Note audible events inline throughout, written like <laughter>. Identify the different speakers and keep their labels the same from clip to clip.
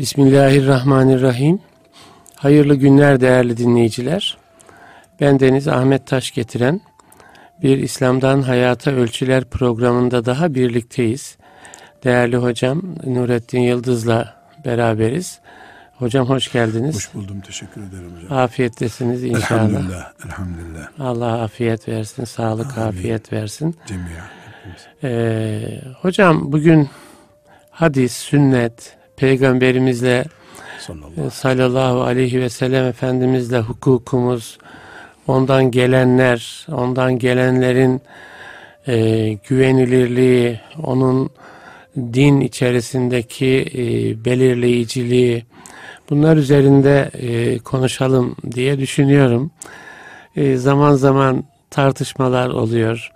Speaker 1: Bismillahirrahmanirrahim. Hayırlı günler değerli dinleyiciler. Ben Deniz Ahmet Taş getiren bir İslam'dan Hayata Ölçüler programında daha birlikteyiz. Değerli hocam Nurettin Yıldız'la beraberiz. Hocam hoş geldiniz.
Speaker 2: Hoş buldum. Teşekkür ederim hocam.
Speaker 1: Afiyettesiniz inşallah.
Speaker 2: Elhamdülillah. Elhamdülillah.
Speaker 1: Allah afiyet versin, sağlık
Speaker 2: Amin.
Speaker 1: afiyet versin.
Speaker 2: Cemiyen.
Speaker 1: Ee, hocam bugün hadis, sünnet, peygamberimizle
Speaker 2: Sallallahu.
Speaker 1: e, sallallahu aleyhi ve sellem Efendimizle hukukumuz, ondan gelenler, ondan gelenlerin e, güvenilirliği, onun din içerisindeki e, belirleyiciliği, bunlar üzerinde e, konuşalım diye düşünüyorum. E, zaman zaman tartışmalar oluyor.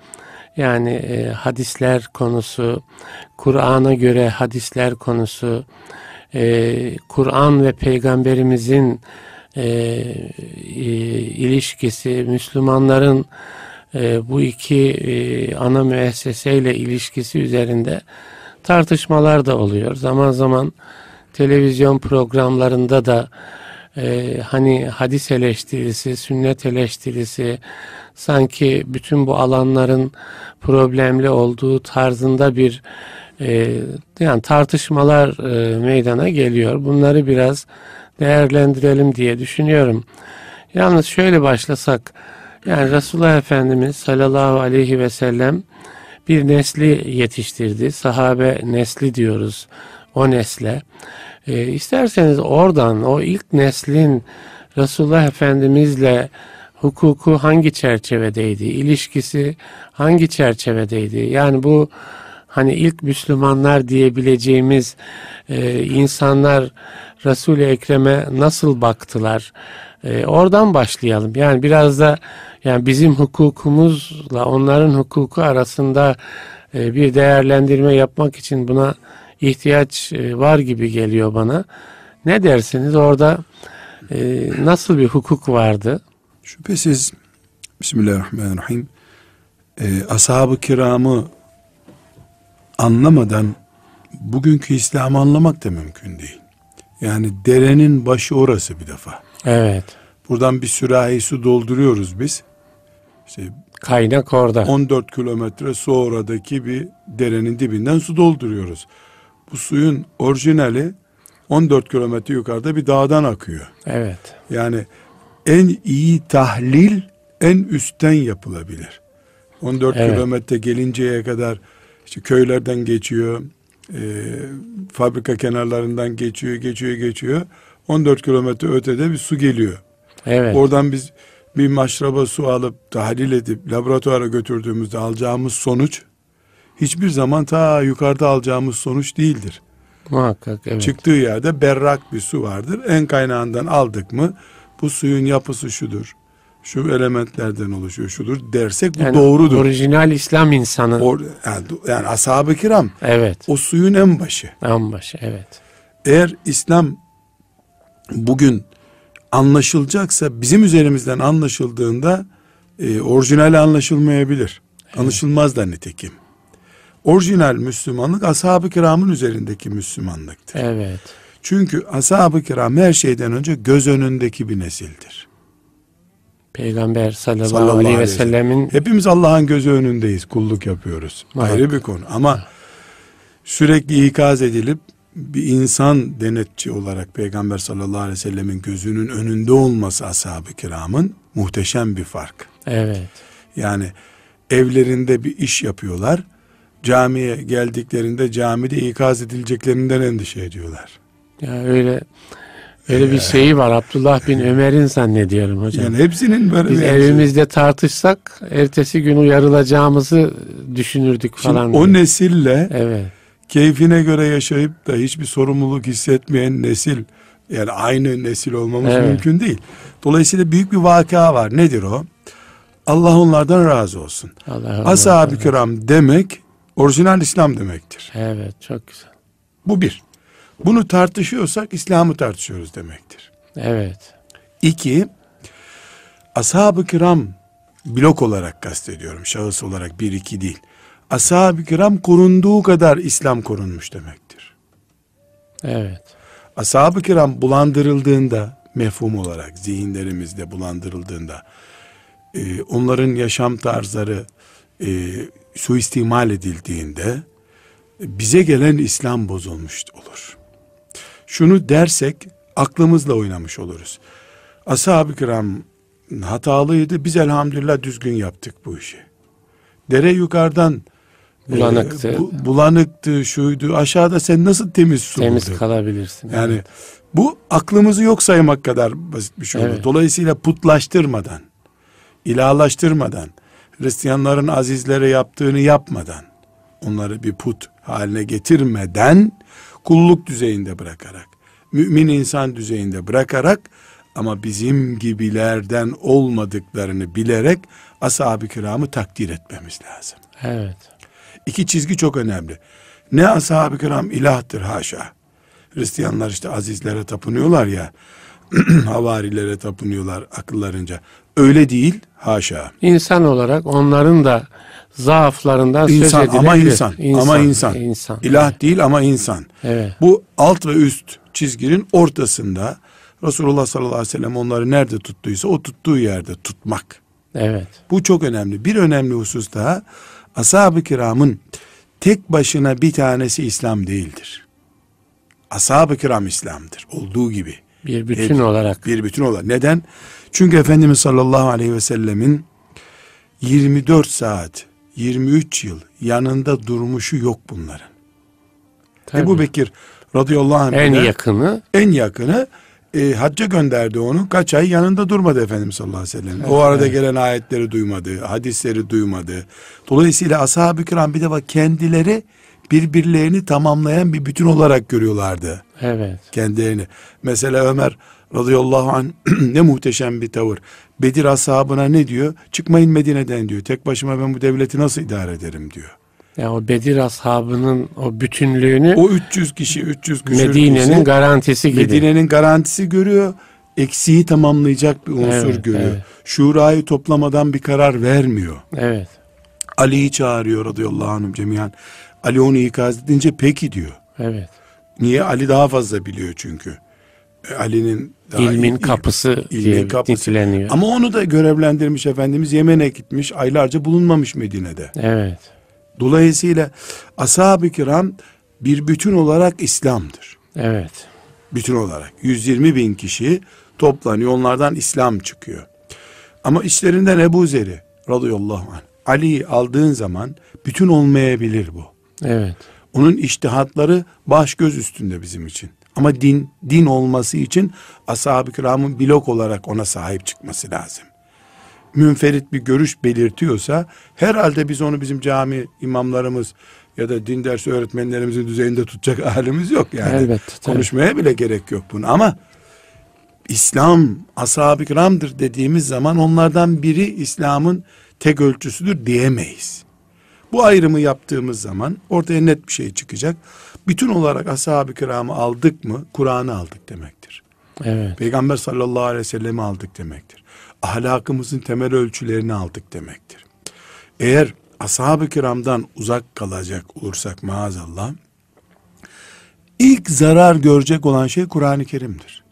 Speaker 1: Yani e, hadisler konusu, Kur'an'a göre hadisler konusu, e, Kur'an ve Peygamberimizin e, e, ilişkisi, Müslümanların e, bu iki e, ana müesseseyle ilişkisi üzerinde tartışmalar da oluyor. Zaman zaman televizyon programlarında da e, hani hadis eleştirisi, sünnet eleştirisi sanki bütün bu alanların problemli olduğu tarzında bir yani tartışmalar e, meydana geliyor. Bunları biraz değerlendirelim diye düşünüyorum. Yalnız şöyle başlasak yani Resulullah Efendimiz sallallahu aleyhi ve sellem bir nesli yetiştirdi. Sahabe nesli diyoruz o nesle. E, isterseniz oradan o ilk neslin Resulullah Efendimizle hukuku hangi çerçevedeydi? İlişkisi hangi çerçevedeydi? Yani bu hani ilk Müslümanlar diyebileceğimiz e, insanlar Resul-i Ekrem'e nasıl baktılar? E, oradan başlayalım. Yani biraz da yani bizim hukukumuzla onların hukuku arasında e, bir değerlendirme yapmak için buna ihtiyaç e, var gibi geliyor bana. Ne dersiniz orada e, nasıl bir hukuk vardı?
Speaker 2: Şüphesiz Bismillahirrahmanirrahim e, ashab-ı kiramı anlamadan bugünkü İslam'ı anlamak da mümkün değil. Yani derenin başı orası bir defa.
Speaker 1: Evet.
Speaker 2: Buradan bir sürahi su dolduruyoruz biz. İşte
Speaker 1: Kaynak orada.
Speaker 2: 14 kilometre sonradaki bir derenin dibinden su dolduruyoruz. Bu suyun orijinali 14 kilometre yukarıda bir dağdan akıyor.
Speaker 1: Evet.
Speaker 2: Yani en iyi tahlil en üstten yapılabilir. 14
Speaker 1: Evet.
Speaker 2: kilometre gelinceye kadar işte köylerden geçiyor, e, fabrika kenarlarından geçiyor, geçiyor, geçiyor. 14 kilometre ötede bir su geliyor.
Speaker 1: Evet.
Speaker 2: Oradan biz bir maşraba su alıp tahlil edip laboratuvara götürdüğümüzde alacağımız sonuç hiçbir zaman ta yukarıda alacağımız sonuç değildir.
Speaker 1: Muhakkak evet.
Speaker 2: Çıktığı yerde berrak bir su vardır. En kaynağından aldık mı bu suyun yapısı şudur. Şu elementlerden oluşuyor şudur dersek bu
Speaker 1: Yani
Speaker 2: doğrudur.
Speaker 1: Orijinal İslam insanı.
Speaker 2: Or- yani, yani ashab-ı kiram
Speaker 1: evet.
Speaker 2: o suyun en başı.
Speaker 1: En başı evet.
Speaker 2: Eğer İslam bugün anlaşılacaksa bizim üzerimizden anlaşıldığında e, orijinali anlaşılmayabilir. Anlaşılmaz da nitekim. Orijinal Müslümanlık ashab-ı kiramın üzerindeki Müslümanlıktır.
Speaker 1: Evet.
Speaker 2: Çünkü ashab-ı kiram her şeyden önce göz önündeki bir nesildir.
Speaker 1: Peygamber sallallahu,
Speaker 2: Sallallahu
Speaker 1: aleyhi ve sellemin
Speaker 2: Hepimiz Allah'ın gözü önündeyiz, kulluk yapıyoruz.
Speaker 1: Evet.
Speaker 2: Ayrı bir konu ama sürekli ikaz edilip bir insan denetçi olarak Peygamber sallallahu aleyhi ve sellemin gözünün önünde olması ashab-ı kiramın muhteşem bir fark.
Speaker 1: evet.
Speaker 2: Yani evlerinde bir iş yapıyorlar. Camiye geldiklerinde camide ikaz edileceklerinden endişe ediyorlar.
Speaker 1: Ya öyle öyle bir şeyi var Abdullah bin Ömer'in zannediyorum hocam.
Speaker 2: Yani hepsinin böyle
Speaker 1: Biz
Speaker 2: bir
Speaker 1: evimizde tartışsak ertesi gün uyarılacağımızı düşünürdük
Speaker 2: Şimdi
Speaker 1: falan.
Speaker 2: o
Speaker 1: diye.
Speaker 2: nesille
Speaker 1: Evet.
Speaker 2: keyfine göre yaşayıp da hiçbir sorumluluk hissetmeyen nesil yani aynı nesil olmamız
Speaker 1: Evet.
Speaker 2: mümkün değil. Dolayısıyla büyük bir vaka var. Nedir o? Allah onlardan razı olsun. Ashab-ı kiram demek orijinal İslam demektir.
Speaker 1: Evet çok güzel.
Speaker 2: Bu bir. Bunu tartışıyorsak İslam'ı tartışıyoruz demektir.
Speaker 1: Evet.
Speaker 2: İki, ashab-ı kiram blok olarak kastediyorum. Şahıs olarak bir iki değil. Ashab-ı kiram korunduğu kadar İslam korunmuş demektir.
Speaker 1: Evet.
Speaker 2: ashab-ı kiram bulandırıldığında mefhum olarak zihinlerimizde bulandırıldığında e, onların yaşam tarzları e, suistimal edildiğinde bize gelen İslam bozulmuş olur. Şunu dersek aklımızla oynamış oluruz. Ashab-ı kiram hatalıydı. Biz elhamdülillah düzgün yaptık bu işi. Dere yukarıdan
Speaker 1: bulanıktı.
Speaker 2: E, bu, bulanıktı, şuydu. Aşağıda sen nasıl temiz su
Speaker 1: Temiz
Speaker 2: buldun?
Speaker 1: kalabilirsin.
Speaker 2: Yani
Speaker 1: evet.
Speaker 2: bu aklımızı yok saymak kadar basit bir şey oldu.
Speaker 1: Evet.
Speaker 2: Dolayısıyla putlaştırmadan, ilahlaştırmadan, Hristiyanların azizlere yaptığını yapmadan, onları bir put haline getirmeden, kulluk düzeyinde bırakarak, mümin insan düzeyinde bırakarak, ama bizim gibilerden olmadıklarını bilerek ashab-ı kiramı takdir etmemiz lazım.
Speaker 1: Evet.
Speaker 2: İki çizgi çok önemli. Ne ashab-ı kiram ilahtır haşa. Hristiyanlar işte azizlere tapınıyorlar ya. <clears throat> havarilere tapınıyorlar akıllarınca. Öyle değil haşa.
Speaker 1: İnsan olarak onların da zaaflarından
Speaker 2: İnsan
Speaker 1: söz edilebilir.
Speaker 2: ama insan, ama insan.
Speaker 1: insan.
Speaker 2: İlah değil ama insan.
Speaker 1: Evet.
Speaker 2: Bu alt ve üst çizginin ortasında Resulullah sallallahu aleyhi ve sellem onları nerede tuttuysa o tuttuğu yerde tutmak.
Speaker 1: Evet.
Speaker 2: Bu çok önemli. Bir önemli husus daha ashab-ı kiramın tek başına bir tanesi İslam değildir. Ashab-ı kiram İslam'dır. Olduğu gibi.
Speaker 1: Bir bütün
Speaker 2: Evet.
Speaker 1: olarak.
Speaker 2: Bir bütün olarak. Neden? Çünkü Efendimiz sallallahu aleyhi ve sellemin 24 saat, 23 yıl yanında durmuşu yok bunların.
Speaker 1: Tabii.
Speaker 2: Ebu Bekir radıyallahu anh
Speaker 1: en yakını
Speaker 2: en yakını e, hacca gönderdi onu. Kaç ay yanında durmadı Efendimiz sallallahu aleyhi ve sellem. o arada gelen ayetleri duymadı, hadisleri duymadı. Dolayısıyla ashab-ı kiram bir defa kendileri birbirlerini tamamlayan bir bütün olarak görüyorlardı
Speaker 1: evet.
Speaker 2: kendilerini. Mesela Ömer radıyallahu anh <clears throat> ne muhteşem bir tavır. Bedir ashabına ne diyor? Çıkmayın Medine'den diyor. Tek başıma ben bu devleti nasıl idare ederim diyor.
Speaker 1: Ya o Bedir ashabının o bütünlüğünü
Speaker 2: O 300 kişi, 300 küsür
Speaker 1: Medine'nin
Speaker 2: kişi,
Speaker 1: garantisi gibi.
Speaker 2: Medine'nin garantisi görüyor. Eksiği tamamlayacak bir unsur
Speaker 1: Evet,
Speaker 2: görüyor.
Speaker 1: evet.
Speaker 2: Şurayı toplamadan bir karar vermiyor.
Speaker 1: Evet.
Speaker 2: Ali'yi çağırıyor radıyallahu anhum cemiyan. Ali onu ikaz edince peki diyor.
Speaker 1: Evet.
Speaker 2: Niye? Ali daha fazla biliyor çünkü. E, Ali'nin daha
Speaker 1: İlmin
Speaker 2: il-
Speaker 1: kapısı
Speaker 2: ilmin
Speaker 1: diye
Speaker 2: kapısı.
Speaker 1: niteleniyor.
Speaker 2: Ama onu da görevlendirmiş Efendimiz Yemen'e gitmiş. Aylarca bulunmamış Medine'de.
Speaker 1: Evet.
Speaker 2: Dolayısıyla ashab-ı kiram bir bütün olarak İslam'dır.
Speaker 1: Evet.
Speaker 2: Bütün olarak. 120 bin kişi toplanıyor. Onlardan İslam çıkıyor. Ama içlerinden Ebu Zer'i radıyallahu anh. Ali'yi aldığın zaman bütün olmayabilir bu.
Speaker 1: Evet.
Speaker 2: Onun iştihatları baş göz üstünde bizim için. Ama din, din olması için ashab-ı kiramın blok olarak ona sahip çıkması lazım. Münferit bir görüş belirtiyorsa herhalde biz onu bizim cami imamlarımız ya da din dersi öğretmenlerimizin düzeyinde tutacak <laughs> halimiz yok yani.
Speaker 1: Tabii.
Speaker 2: Konuşmaya bile gerek yok bunu ama İslam ashab-ı kiramdır dediğimiz zaman onlardan biri İslam'ın tek ölçüsüdür diyemeyiz. Bu ayrımı yaptığımız zaman ortaya net bir şey çıkacak. Bütün olarak ashab-ı kiramı aldık mı Kur'an'ı aldık demektir.
Speaker 1: Evet.
Speaker 2: Peygamber sallallahu aleyhi ve sellem'i aldık demektir. Ahlakımızın temel ölçülerini aldık demektir. Eğer ashab-ı kiramdan uzak kalacak olursak maazallah ilk zarar görecek olan şey Kur'an-ı Kerim'dir.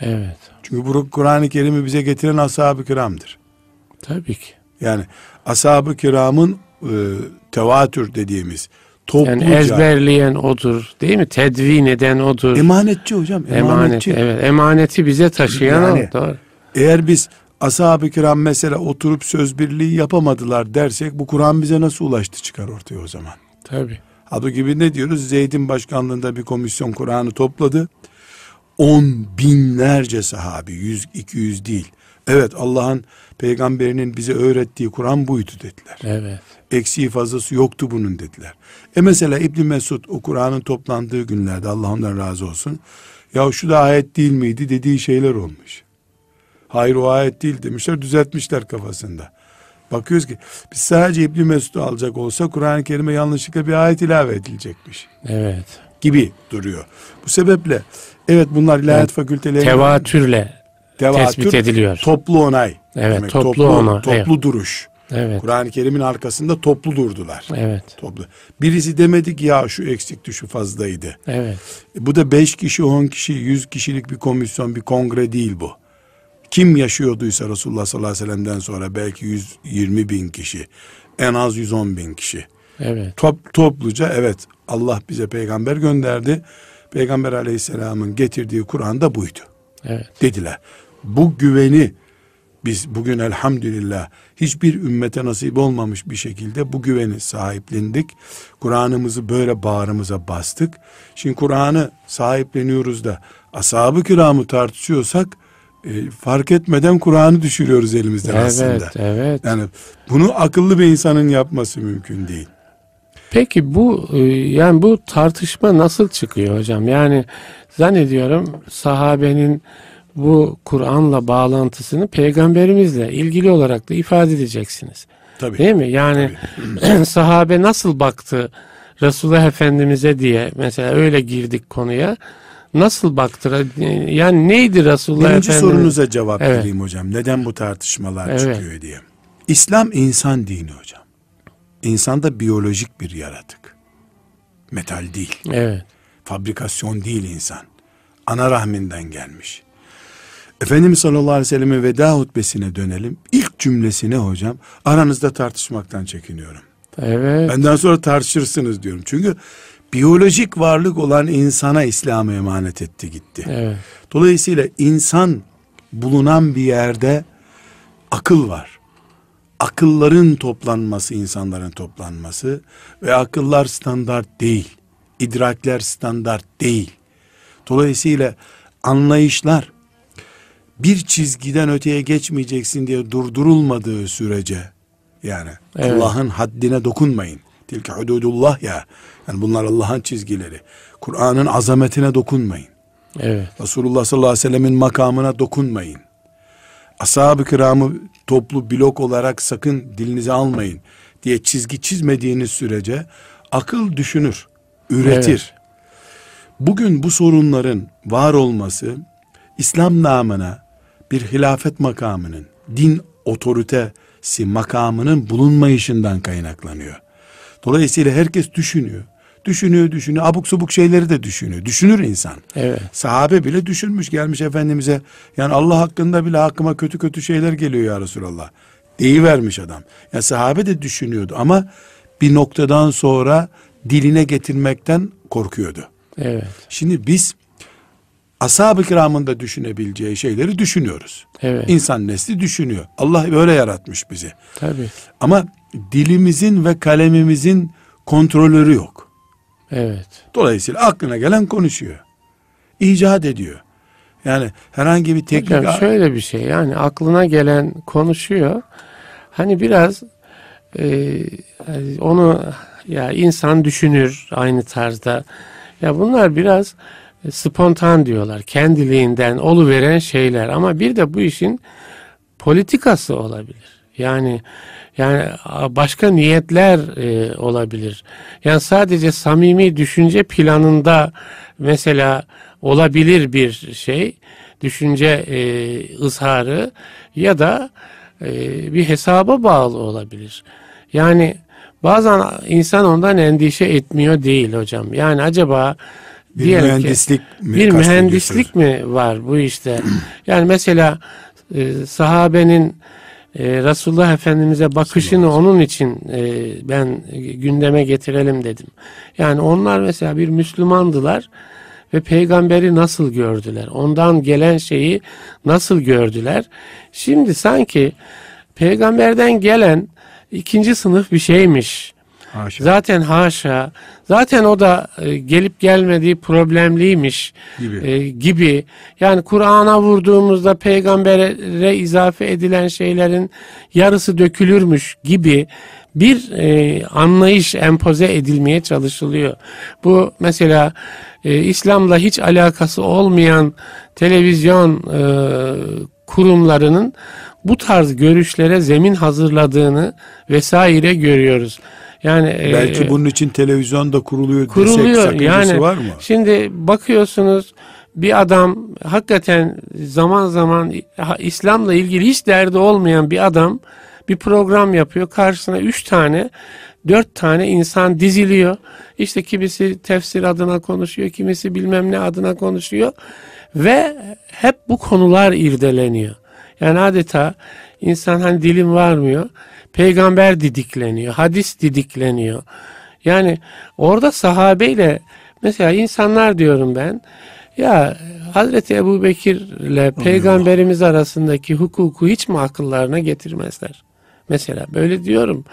Speaker 1: Evet.
Speaker 2: Çünkü bu Kur'an-ı Kerim'i bize getiren ashab-ı kiramdır.
Speaker 1: Tabii ki.
Speaker 2: Yani ashab-ı kiramın e, tevatür dediğimiz topluca
Speaker 1: Yani ezberleyen odur değil mi? Tedvin eden odur.
Speaker 2: emanetçi hocam
Speaker 1: Emanet.
Speaker 2: emanetçi.
Speaker 1: Evet. Emaneti bize taşıyan
Speaker 2: Yani-
Speaker 1: o. Doğru.
Speaker 2: Eğer biz ashab-ı kiram mesela oturup söz birliği yapamadılar dersek bu Kur'an bize nasıl ulaştı çıkar ortaya o zaman.
Speaker 1: Tabii.
Speaker 2: Halbuki biz ne diyoruz? Zeyd'in başkanlığında bir komisyon Kur'an'ı topladı. On binlerce sahabi, yüz, iki yüz değil. Evet Allah'ın peygamberinin bize öğrettiği Kur'an buydu dediler.
Speaker 1: Evet.
Speaker 2: Eksiği fazlası yoktu bunun dediler. E mesela İbn Mesud o Kur'an'ın toplandığı günlerde Allah ondan razı olsun. Ya şu da ayet değil miydi dediği şeyler olmuş. Hayır o ayet değil demişler düzeltmişler kafasında. Bakıyoruz ki biz sadece İbn Mesud'u alacak olsa Kur'an-ı Kerim'e yanlışlıkla bir ayet ilave edilecekmiş
Speaker 1: Evet.
Speaker 2: gibi duruyor. Bu sebeple evet bunlar ilahiyat fakültelerinde
Speaker 1: Tevatürle
Speaker 2: tevatür,
Speaker 1: tespit ediliyor.
Speaker 2: Toplu onay.
Speaker 1: Evet,
Speaker 2: demek.
Speaker 1: toplu
Speaker 2: toplu,
Speaker 1: onay,
Speaker 2: Toplu
Speaker 1: evet.
Speaker 2: duruş.
Speaker 1: Evet.
Speaker 2: Kur'an-ı Kerim'in arkasında toplu durdular.
Speaker 1: Evet.
Speaker 2: Toplu. Birisi demedi ki ya şu eksikti şu fazlaydı.
Speaker 1: Evet.
Speaker 2: E, bu da 5 kişi 10 kişi 100 kişilik bir komisyon bir kongre değil bu. Kim yaşıyorduysa Resulullah sallallahu aleyhi ve sellem'den sonra belki 120 bin kişi en az 110 bin kişi.
Speaker 1: Evet.
Speaker 2: Top, topluca evet Allah bize peygamber gönderdi. Peygamber aleyhisselamın getirdiği Kur'an da buydu
Speaker 1: Evet.
Speaker 2: dediler. Bu güveni biz bugün elhamdülillah hiçbir ümmete nasip olmamış bir şekilde bu güveni sahiplendik. Kur'an'ımızı böyle bağrımıza bastık. Şimdi Kur'an'ı sahipleniyoruz da ashab-ı kiramı tartışıyorsak e, fark etmeden Kur'an'ı düşürüyoruz elimizden
Speaker 1: Evet.
Speaker 2: aslında.
Speaker 1: Evet.
Speaker 2: Yani bunu akıllı bir insanın yapması mümkün değil.
Speaker 1: Peki bu e, yani bu tartışma nasıl çıkıyor hocam? Yani zannediyorum sahabenin bu Kur'an'la bağlantısını peygamberimizle ilgili olarak da ifade edeceksiniz.
Speaker 2: Tabii.
Speaker 1: Değil mi? Yani <clears throat> sahabe nasıl baktı Resulullah Efendimiz'e diye mesela öyle girdik konuya. Nasıl baktı? Yani neydi Resulullah
Speaker 2: Birinci
Speaker 1: Efendimiz?
Speaker 2: sorunuza cevap
Speaker 1: Evet.
Speaker 2: vereyim hocam. Neden bu tartışmalar
Speaker 1: Evet.
Speaker 2: çıkıyor diye. İslam insan dini hocam. İnsan da biyolojik bir yaratık. Metal değil.
Speaker 1: Evet.
Speaker 2: Fabrikasyon değil insan. Ana rahminden gelmiş. Efendimiz sallallahu aleyhi ve sellem'in veda hutbesine dönelim. İlk cümlesine hocam aranızda tartışmaktan çekiniyorum.
Speaker 1: Evet.
Speaker 2: Benden sonra tartışırsınız diyorum. Çünkü biyolojik varlık olan insana İslam'ı emanet etti gitti.
Speaker 1: Evet.
Speaker 2: Dolayısıyla insan bulunan bir yerde akıl var. Akılların toplanması, insanların toplanması ve akıllar standart değil. İdrakler standart değil. Dolayısıyla anlayışlar bir çizgiden öteye geçmeyeceksin diye durdurulmadığı sürece yani
Speaker 1: Evet.
Speaker 2: Allah'ın haddine dokunmayın. Tilke hududullah ya. Yani bunlar Allah'ın çizgileri. Kur'an'ın azametine dokunmayın.
Speaker 1: Evet.
Speaker 2: Resulullah sallallahu aleyhi ve sellemin makamına dokunmayın. Ashab-ı kiramı toplu blok olarak sakın dilinize almayın diye çizgi çizmediğiniz sürece akıl düşünür, üretir. Bugün bu sorunların var olması İslam namına bir hilafet makamının, din otoritesi makamının bulunmayışından kaynaklanıyor. Dolayısıyla herkes düşünüyor. Düşünüyor, düşünüyor. Abuk subuk şeyleri de düşünüyor. Düşünür insan.
Speaker 1: Evet.
Speaker 2: Sahabe bile düşünmüş gelmiş Efendimiz'e. Yani Allah hakkında bile aklıma kötü kötü şeyler geliyor ya Resulallah. Deyivermiş adam. Ya sahabe de düşünüyordu ama bir noktadan sonra diline getirmekten korkuyordu.
Speaker 1: Evet.
Speaker 2: Şimdi biz ashab-ı kiramın da düşünebileceği şeyleri düşünüyoruz.
Speaker 1: Evet.
Speaker 2: İnsan nesli düşünüyor. Allah böyle yaratmış bizi.
Speaker 1: Tabii.
Speaker 2: Ama dilimizin ve kalemimizin kontrolörü yok.
Speaker 1: Evet.
Speaker 2: Dolayısıyla aklına gelen konuşuyor. İcat ediyor. Yani herhangi bir teknik...
Speaker 1: Hocam şöyle bir şey yani aklına gelen konuşuyor. Hani biraz e, hani onu ya insan düşünür aynı tarzda. Ya bunlar biraz spontan diyorlar. Kendiliğinden oluveren şeyler ama bir de bu işin politikası olabilir. Yani yani başka niyetler e, olabilir. Yani sadece samimi düşünce planında mesela olabilir bir şey, düşünce e, ızharı ya da e, bir hesaba bağlı olabilir. Yani bazen insan ondan endişe etmiyor değil hocam. Yani acaba
Speaker 2: bir
Speaker 1: diyelim ki-
Speaker 2: mühendislik mi
Speaker 1: bir mühendislik mi var bu işte? <clears throat> Yani mesela e, sahabenin e, Resulullah Efendimiz'e bakışını onun için e, ben gündeme getirelim dedim. Yani onlar mesela bir Müslümandılar ve peygamberi nasıl gördüler? Ondan gelen şeyi nasıl gördüler? Şimdi sanki peygamberden gelen ikinci sınıf bir şeymiş.
Speaker 2: Haşa.
Speaker 1: Zaten haşa. Zaten o da e, gelip gelmediği problemliymiş
Speaker 2: Gibi.
Speaker 1: e, gibi. Yani Kur'an'a vurduğumuzda peygambere izafe edilen şeylerin yarısı dökülürmüş gibi bir e, anlayış empoze edilmeye çalışılıyor. Bu mesela e, İslam'la hiç alakası olmayan televizyon e, kurumlarının bu tarz görüşlere zemin hazırladığını vesaire görüyoruz. Yani e,
Speaker 2: Belki bunun için televizyon da kuruluyor, desek
Speaker 1: kuruluyor.
Speaker 2: sakıncası
Speaker 1: Yani
Speaker 2: var mı?
Speaker 1: şimdi bakıyorsunuz bir adam hakikaten zaman zaman İslam'la ilgili hiç derdi olmayan bir adam bir program yapıyor. Karşısına üç tane, dört tane insan diziliyor. İşte kimisi tefsir adına konuşuyor, kimisi bilmem ne adına konuşuyor. Ve hep bu konular irdeleniyor. Yani adeta insan hani dilim varmıyor. Peygamber didikleniyor, hadis didikleniyor. Yani orada sahabeyle mesela insanlar diyorum ben ya Hazreti Ebu Bekir ile peygamberimiz arasındaki hukuku hiç mi akıllarına getirmezler? Mesela böyle diyorum.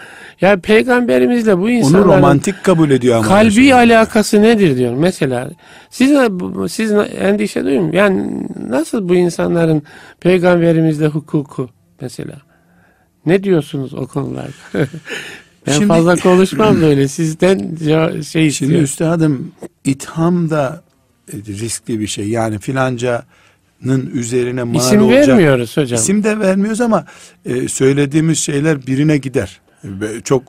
Speaker 1: Ya peygamberimizle bu insanların
Speaker 2: Onu romantik kabul ediyor ama.
Speaker 1: kalbi
Speaker 2: mesela.
Speaker 1: alakası nedir diyorum. Mesela siz siz endişe duymuyor Yani nasıl bu insanların peygamberimizle hukuku mesela? Ne diyorsunuz o konularda? <laughs> ben
Speaker 2: Şimdi-
Speaker 1: fazla konuşmam böyle. Sizden şey
Speaker 2: Şimdi üstadım itham da e, riskli bir şey. Yani filancanın üzerine mal
Speaker 1: İsim
Speaker 2: olacak.
Speaker 1: vermiyoruz hocam.
Speaker 2: İsim de vermiyoruz ama e, söylediğimiz şeyler birine gider. Çok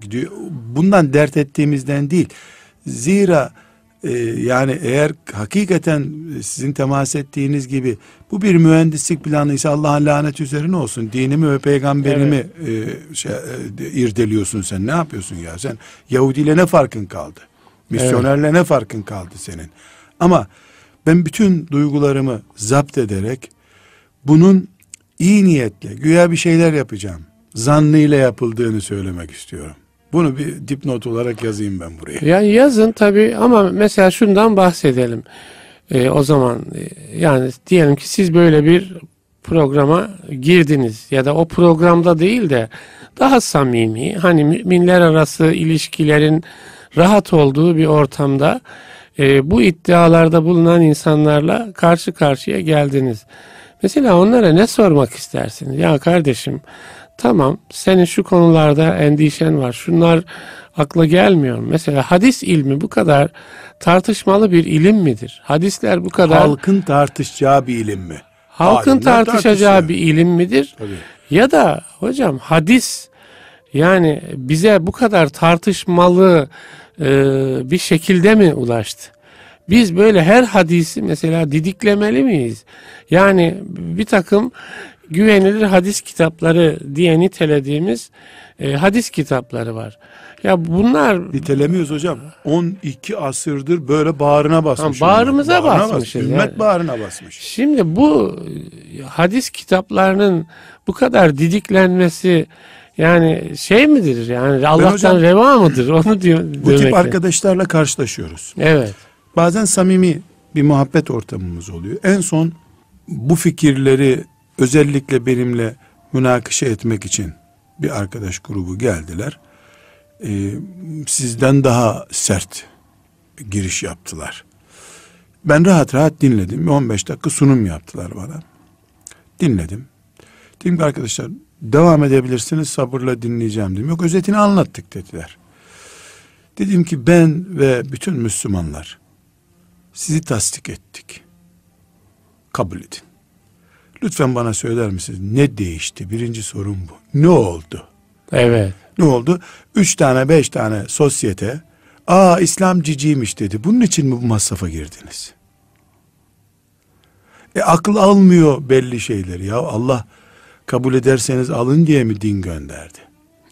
Speaker 2: gidiyor. Bundan dert ettiğimizden değil. Zira e, yani eğer hakikaten sizin temas ettiğiniz gibi bu bir mühendislik planıysa Allah'ın laneti üzerine olsun. Dinimi ve peygamberimi e, şey, e, irdeliyorsun sen. Ne yapıyorsun ya? Sen Yahudiyle ne farkın kaldı? Misyonerle ne farkın kaldı senin? Ama ben bütün duygularımı zapt ederek bunun iyi niyetle güya bir şeyler yapacağım. Zannıyla yapıldığını söylemek istiyorum. Bunu bir dipnot olarak yazayım ben buraya.
Speaker 1: Yani yazın tabii ama mesela şundan bahsedelim. Ee, o zaman e, yani diyelim ki siz böyle bir programa girdiniz ya da o programda değil de daha samimi hani müminler arası ilişkilerin rahat olduğu bir ortamda e, bu iddialarda bulunan insanlarla karşı karşıya geldiniz. Mesela onlara ne sormak istersiniz? Ya kardeşim tamam senin şu konularda endişen var. Şunlar akla gelmiyor. Mesela hadis ilmi bu kadar tartışmalı bir ilim midir? Hadisler bu kadar
Speaker 2: Halkın tartışacağı bir ilim mi?
Speaker 1: halkın
Speaker 2: Alimler
Speaker 1: tartışacağı bir ilim midir?
Speaker 2: Tabii.
Speaker 1: Ya da hocam hadis yani bize bu kadar tartışmalı e, bir şekilde mi ulaştı? Biz böyle her hadisi mesela didiklemeli miyiz? Yani bir takım güvenilir hadis kitapları diye nitelediğimiz e, hadis kitapları var. Ya bunlar
Speaker 2: Nitelemiyoruz hocam. 12 asırdır böyle bağrına basmış.
Speaker 1: Ha, bağrımıza.
Speaker 2: Bağrına
Speaker 1: basmışız
Speaker 2: bas- Ümmet
Speaker 1: yani.
Speaker 2: bağrına basmış.
Speaker 1: Şimdi bu e, hadis kitaplarının bu kadar didiklenmesi yani şey midir yani Allah'tan
Speaker 2: hocam-
Speaker 1: reva mıdır onu diyor.
Speaker 2: Bu tip
Speaker 1: demekle.
Speaker 2: arkadaşlarla karşılaşıyoruz.
Speaker 1: Evet.
Speaker 2: Bazen samimi bir muhabbet ortamımız oluyor. En son bu fikirleri özellikle benimle münakışa etmek için bir arkadaş grubu geldiler. Ee, sizden daha sert giriş yaptılar. Ben rahat rahat dinledim. 15 dakika sunum yaptılar bana. Dinledim. Dedim ki arkadaşlar devam edebilirsiniz sabırla dinleyeceğim dedim. Yok özetini anlattık dediler. Dedim ki ben ve bütün Müslümanlar sizi tasdik ettik. Kabul edin. Lütfen bana söyler misiniz ne değişti? Birinci sorun bu. Ne oldu?
Speaker 1: Evet.
Speaker 2: Ne oldu? Üç tane beş tane sosyete aa İslam ciciymiş dedi. Bunun için mi bu masrafa girdiniz? E akıl almıyor belli şeyleri ya Allah kabul ederseniz alın diye mi din gönderdi?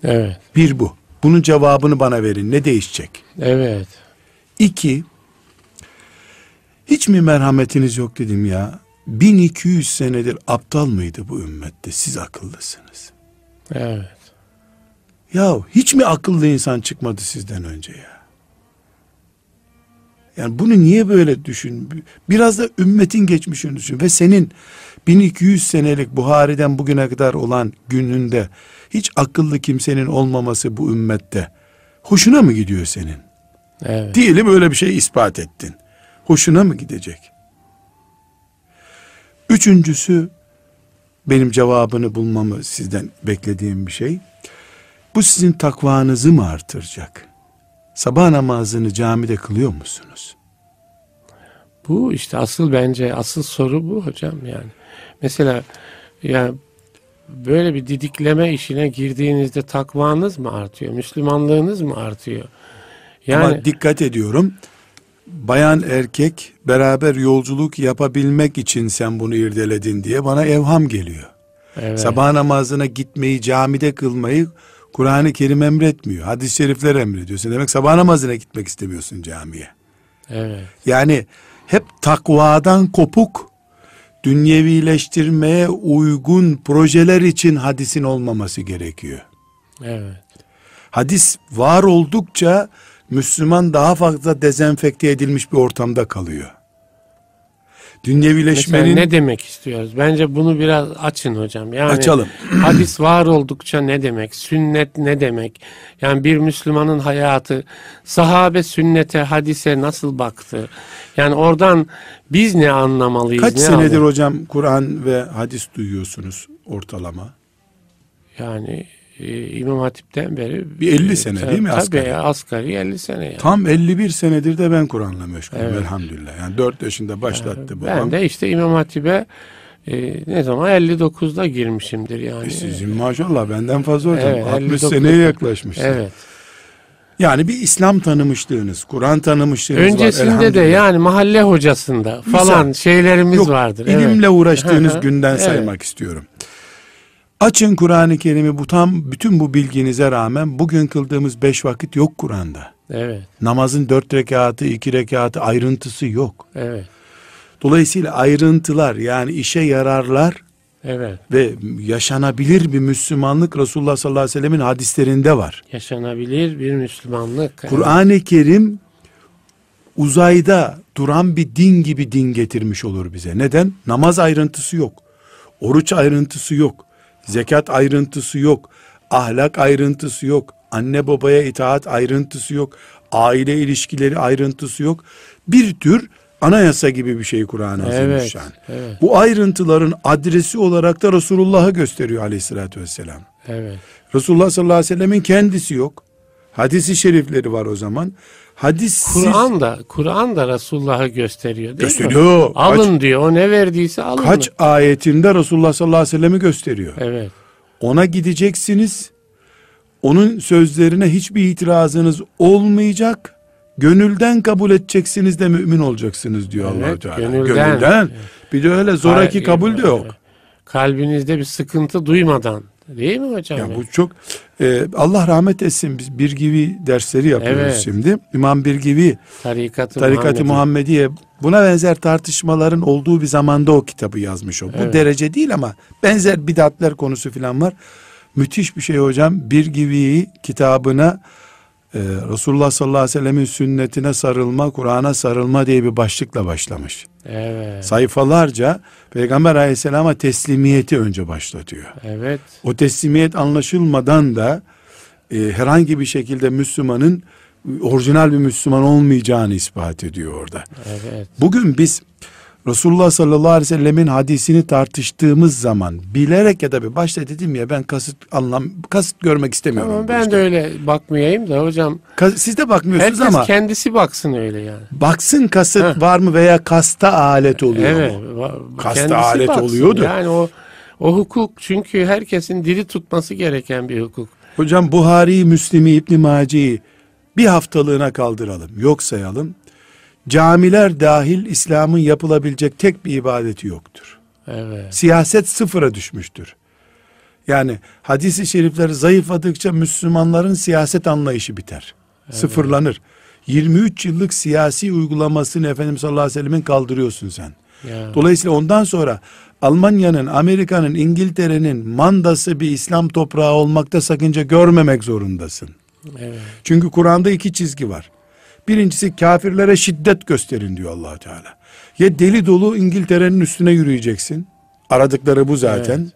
Speaker 1: Evet.
Speaker 2: Bir bu. Bunun cevabını bana verin. Ne değişecek?
Speaker 1: Evet.
Speaker 2: İki, hiç mi merhametiniz yok dedim ya. 1200 senedir aptal mıydı bu ümmette? Siz akıllısınız.
Speaker 1: Evet.
Speaker 2: Ya hiç mi akıllı insan çıkmadı sizden önce ya? Yani bunu niye böyle düşün? Biraz da ümmetin geçmişini düşün ve senin 1200 senelik Buhari'den bugüne kadar olan gününde hiç akıllı kimsenin olmaması bu ümmette hoşuna mı gidiyor senin?
Speaker 1: Evet.
Speaker 2: Diyelim öyle bir şey ispat ettin. Hoşuna mı gidecek? Üçüncüsü benim cevabını bulmamı sizden beklediğim bir şey. Bu sizin takvanızı mı artıracak? Sabah namazını camide kılıyor musunuz?
Speaker 1: Bu işte asıl bence asıl soru bu hocam yani. Mesela yani böyle bir didikleme işine girdiğinizde takvanız mı artıyor? Müslümanlığınız mı artıyor? Yani
Speaker 2: Ama dikkat ediyorum. Bayan erkek beraber yolculuk yapabilmek için sen bunu irdeledin diye bana evham geliyor.
Speaker 1: Evet.
Speaker 2: Sabah namazına gitmeyi, camide kılmayı Kur'an-ı Kerim emretmiyor. Hadis-i şerifler emrediyor. Sen demek sabah namazına gitmek istemiyorsun camiye.
Speaker 1: Evet.
Speaker 2: Yani hep takvadan kopuk, dünyevileştirmeye uygun projeler için hadisin olmaması gerekiyor.
Speaker 1: Evet.
Speaker 2: Hadis var oldukça Müslüman daha fazla dezenfekte edilmiş bir ortamda kalıyor.
Speaker 1: Mesela
Speaker 2: Dünyevileşmenin
Speaker 1: ne demek istiyoruz? Bence bunu biraz açın hocam. Yani
Speaker 2: Açalım.
Speaker 1: hadis var oldukça ne demek? Sünnet ne demek? Yani bir Müslümanın hayatı sahabe sünnete, hadise nasıl baktı? Yani oradan biz ne anlamalıyız?
Speaker 2: kaç
Speaker 1: ne
Speaker 2: senedir
Speaker 1: anlamalıyız?
Speaker 2: hocam Kur'an ve hadis duyuyorsunuz ortalama?
Speaker 1: Yani e, İmam Hatip'ten beri
Speaker 2: Bir 50 sene değil mi
Speaker 1: Tabii
Speaker 2: asgari?
Speaker 1: ya, asgari 50 sene yani.
Speaker 2: Tam 51 senedir de ben Kur'an'la meşgulüm
Speaker 1: Evet.
Speaker 2: elhamdülillah. Yani 4 yaşında başlattı babam.
Speaker 1: Ben de işte İmam Hatip'e e, ne zaman 59'da girmişimdir yani.
Speaker 2: E Sizin maşallah benden fazla hocam.
Speaker 1: Evet,
Speaker 2: 60
Speaker 1: 59.
Speaker 2: seneye yaklaşmış.
Speaker 1: Evet.
Speaker 2: Yani bir İslam tanımışlığınız, Kur'an tanımışlığınız var.
Speaker 1: Öncesinde de yani mahalle hocasında falan
Speaker 2: Misal.
Speaker 1: şeylerimiz
Speaker 2: Yok,
Speaker 1: vardır.
Speaker 2: ilimle
Speaker 1: evet.
Speaker 2: uğraştığınız günden
Speaker 1: evet.
Speaker 2: saymak istiyorum. Açın Kur'an-ı Kerim'i bu tam bütün bu bilginize rağmen bugün kıldığımız beş vakit yok Kur'an'da.
Speaker 1: Evet.
Speaker 2: Namazın dört rekatı, iki rekatı ayrıntısı yok.
Speaker 1: Evet.
Speaker 2: Dolayısıyla ayrıntılar yani işe yararlar
Speaker 1: Evet.
Speaker 2: ve yaşanabilir bir Müslümanlık Resulullah sallallahu aleyhi ve sellemin hadislerinde var.
Speaker 1: Yaşanabilir bir Müslümanlık. Evet.
Speaker 2: Kur'an-ı Kerim uzayda duran bir din gibi din getirmiş olur bize. Neden? Namaz ayrıntısı yok. Oruç ayrıntısı yok. Zekat ayrıntısı yok. Ahlak ayrıntısı yok. Anne babaya itaat ayrıntısı yok. Aile ilişkileri ayrıntısı yok. Bir tür anayasa gibi bir şey Kur'an-ı
Speaker 1: Evet.
Speaker 2: Azimüşşan.
Speaker 1: Evet.
Speaker 2: Bu ayrıntıların adresi olarak da Resulullah'ı gösteriyor aleyhissalatü vesselam.
Speaker 1: Evet.
Speaker 2: Resulullah sallallahu aleyhi ve sellemin kendisi yok. Hadisi şerifleri var o zaman. Hadis
Speaker 1: Kur'an da Kur'an da Resulullah'ı gösteriyor değil mi?
Speaker 2: gösteriyor.
Speaker 1: Alın diyor. O ne verdiyse alın.
Speaker 2: Kaç, kaç ayetinde Resulullah sallallahu aleyhi ve sellem'i gösteriyor.
Speaker 1: Evet.
Speaker 2: Ona gideceksiniz. Onun sözlerine hiçbir itirazınız olmayacak. Gönülden kabul edeceksiniz de mümin olacaksınız diyor
Speaker 1: Evet,
Speaker 2: Allahu Teala.
Speaker 1: gönülden.
Speaker 2: Bir de öyle zoraki
Speaker 1: Hayır,
Speaker 2: kabul de yok.
Speaker 1: Kalbinizde bir sıkıntı duymadan. Değil mi hocam?
Speaker 2: Ya bu çok e, Allah rahmet etsin biz bir gibi dersleri yapıyoruz
Speaker 1: Evet.
Speaker 2: şimdi. İmam bir gibi
Speaker 1: Tarikat-ı,
Speaker 2: Tarikat-ı
Speaker 1: Muhammedi.
Speaker 2: Muhammediye buna benzer tartışmaların olduğu bir zamanda o kitabı yazmış o. Bu
Speaker 1: Evet.
Speaker 2: derece değil ama benzer bidatler konusu falan var. Müthiş bir şey hocam. Bir gibi kitabına e, Resulullah sallallahu aleyhi ve sellemin sünnetine sarılma, Kur'an'a sarılma diye bir başlıkla başlamış.
Speaker 1: Evet.
Speaker 2: Sayfalarca Peygamber aleyhisselama teslimiyeti önce başlatıyor.
Speaker 1: Evet.
Speaker 2: O teslimiyet anlaşılmadan da e, herhangi bir şekilde Müslümanın orijinal bir Müslüman olmayacağını ispat ediyor orada.
Speaker 1: Evet.
Speaker 2: Bugün biz Resulullah sallallahu aleyhi ve sellemin hadisini tartıştığımız zaman bilerek ya da bir başta dedim ya ben kasıt anlam kasıt görmek istemiyorum.
Speaker 1: Tamam ben
Speaker 2: işte.
Speaker 1: de öyle bakmayayım da hocam.
Speaker 2: Kas- siz de bakmıyorsunuz
Speaker 1: Herkes
Speaker 2: ama
Speaker 1: kendisi baksın öyle yani.
Speaker 2: baksın kasıt
Speaker 1: Heh.
Speaker 2: var mı veya kasta alet oluyor
Speaker 1: evet.
Speaker 2: mu? Kasta alet
Speaker 1: baksın.
Speaker 2: oluyordu.
Speaker 1: Yani o o hukuk çünkü herkesin dili tutması gereken bir hukuk.
Speaker 2: Hocam Buhari, Müslim'i, İbn Mace'yi bir haftalığına kaldıralım, yok sayalım. Camiler dahil İslam'ın yapılabilecek tek bir ibadeti yoktur.
Speaker 1: Evet.
Speaker 2: Siyaset sıfıra düşmüştür. Yani hadisi şerifler zayıfladıkça Müslümanların siyaset anlayışı biter. Sıfırlanır. 23 yıllık siyasi uygulamasını Efendimiz sallallahu aleyhi ve sellemin kaldırıyorsun sen.
Speaker 1: Ya.
Speaker 2: Dolayısıyla ondan sonra Almanya'nın, Amerika'nın, İngiltere'nin mandası bir İslam toprağı olmakta sakınca görmemek zorundasın.
Speaker 1: Evet.
Speaker 2: Çünkü Kur'an'da iki çizgi var. Birincisi kafirlere şiddet gösterin diyor allah Teala. Ya deli dolu İngiltere'nin üstüne yürüyeceksin. Aradıkları bu zaten.
Speaker 1: Evet.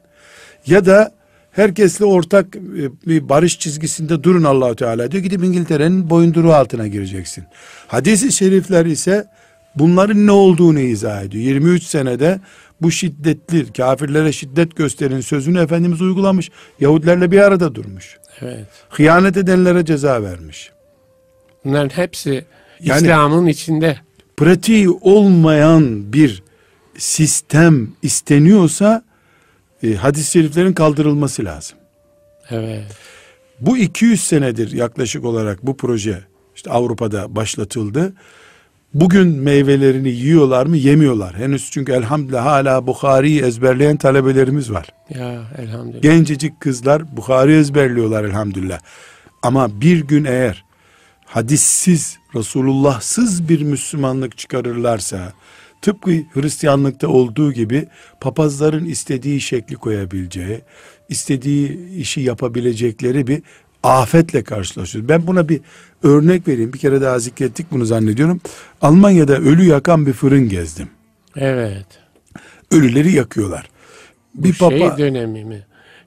Speaker 2: Ya da herkesle ortak e, bir barış çizgisinde durun allah Teala diyor. Gidip İngiltere'nin boyunduruğu altına gireceksin. Hadis-i şerifler ise bunların ne olduğunu izah ediyor. 23 senede bu şiddetli kafirlere şiddet gösterin sözünü Efendimiz uygulamış. Yahudilerle bir arada durmuş.
Speaker 1: Evet.
Speaker 2: Hıyanet edenlere ceza vermiş.
Speaker 1: Bunların hepsi
Speaker 2: Yani-
Speaker 1: İslam'ın içinde.
Speaker 2: Pratiği olmayan bir sistem isteniyorsa e, hadis-i şeriflerin kaldırılması lazım.
Speaker 1: Evet.
Speaker 2: Bu 200 senedir yaklaşık olarak bu proje işte Avrupa'da başlatıldı. Bugün meyvelerini yiyorlar mı? Yemiyorlar. Henüz çünkü elhamdülillah hala Bukhari'yi ezberleyen talebelerimiz var.
Speaker 1: Ya elhamdülillah.
Speaker 2: Gencecik kızlar Bukhari ezberliyorlar elhamdülillah. Ama bir gün eğer hadissiz, Resulullahsız bir Müslümanlık çıkarırlarsa, tıpkı Hristiyanlıkta olduğu gibi papazların istediği şekli koyabileceği, istediği işi yapabilecekleri bir afetle karşılaşıyoruz. Ben buna bir örnek vereyim. Bir kere daha zikrettik bunu zannediyorum. Almanya'da ölü yakan bir fırın gezdim.
Speaker 1: Evet.
Speaker 2: Ölüleri yakıyorlar.
Speaker 1: Bir Bu papa şey dönemi mi?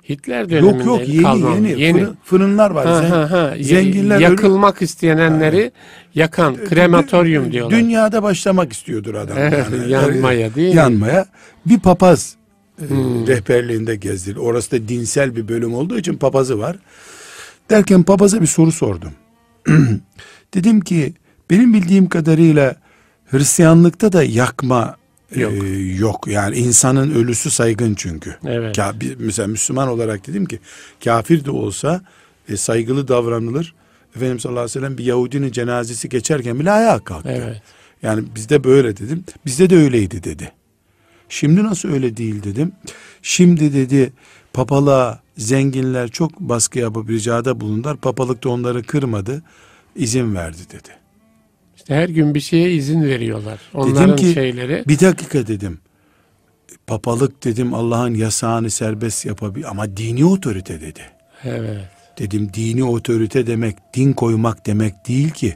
Speaker 1: Hitler döneminde
Speaker 2: Yok yok yeni kalmam. yeni, yeni. Fırın, fırınlar var.
Speaker 1: Ha, ha, ha. Zenginler yakılmak ölü... isteyenleri ha. yakan krematoryum diyorlar.
Speaker 2: Dünyada başlamak istiyordur adam.
Speaker 1: yani, <laughs> yanmaya değil
Speaker 2: Yanmaya. Bir papaz e, hmm. rehberliğinde gezdi. Orası da dinsel bir bölüm olduğu için papazı var. Derken papaza bir soru sordum. <clears throat> Dedim ki benim bildiğim kadarıyla Hristiyanlıkta da yakma yok. E, yok. Yani insanın ölüsü saygın çünkü.
Speaker 1: Evet.
Speaker 2: Ka mesela Müslüman olarak dedim ki kafir de olsa e, saygılı davranılır. Efendimiz sallallahu aleyhi ve sellem bir Yahudinin cenazesi geçerken bile ayağa kalktı.
Speaker 1: Evet.
Speaker 2: Yani bizde böyle dedim. Bizde de öyleydi dedi. Şimdi nasıl öyle değil dedim. Şimdi dedi papalığa zenginler çok baskı yapıp ricada bulundular. Papalık da onları kırmadı. izin verdi dedi.
Speaker 1: Her gün bir şeye izin veriyorlar. Onların
Speaker 2: dedim ki,
Speaker 1: şeyleri.
Speaker 2: Bir dakika dedim. Papalık dedim Allah'ın yasağını serbest yapabilir ama dini otorite dedi.
Speaker 1: Evet.
Speaker 2: Dedim dini otorite demek din koymak demek değil ki.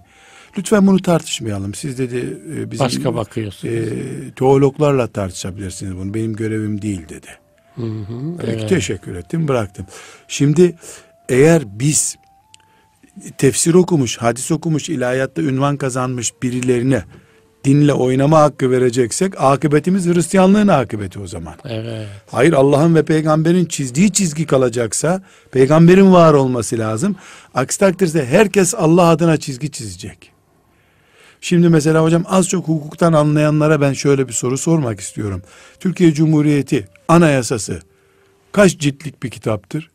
Speaker 2: Lütfen bunu tartışmayalım. Siz dedi
Speaker 1: e, bizim başka bakıyorsunuz. E,
Speaker 2: teologlarla tartışabilirsiniz bunu. Benim görevim değil dedi.
Speaker 1: Hı hı,
Speaker 2: Peki evet. teşekkür ettim bıraktım. Şimdi eğer biz tefsir okumuş, hadis okumuş, ilahiyatta ünvan kazanmış birilerine dinle oynama hakkı vereceksek akıbetimiz Hristiyanlığın akıbeti o zaman.
Speaker 1: Evet.
Speaker 2: Hayır Allah'ın ve peygamberin çizdiği çizgi kalacaksa peygamberin var olması lazım. Aksi takdirde herkes Allah adına çizgi çizecek. Şimdi mesela hocam az çok hukuktan anlayanlara ben şöyle bir soru sormak istiyorum. Türkiye Cumhuriyeti anayasası kaç ciltlik bir kitaptır?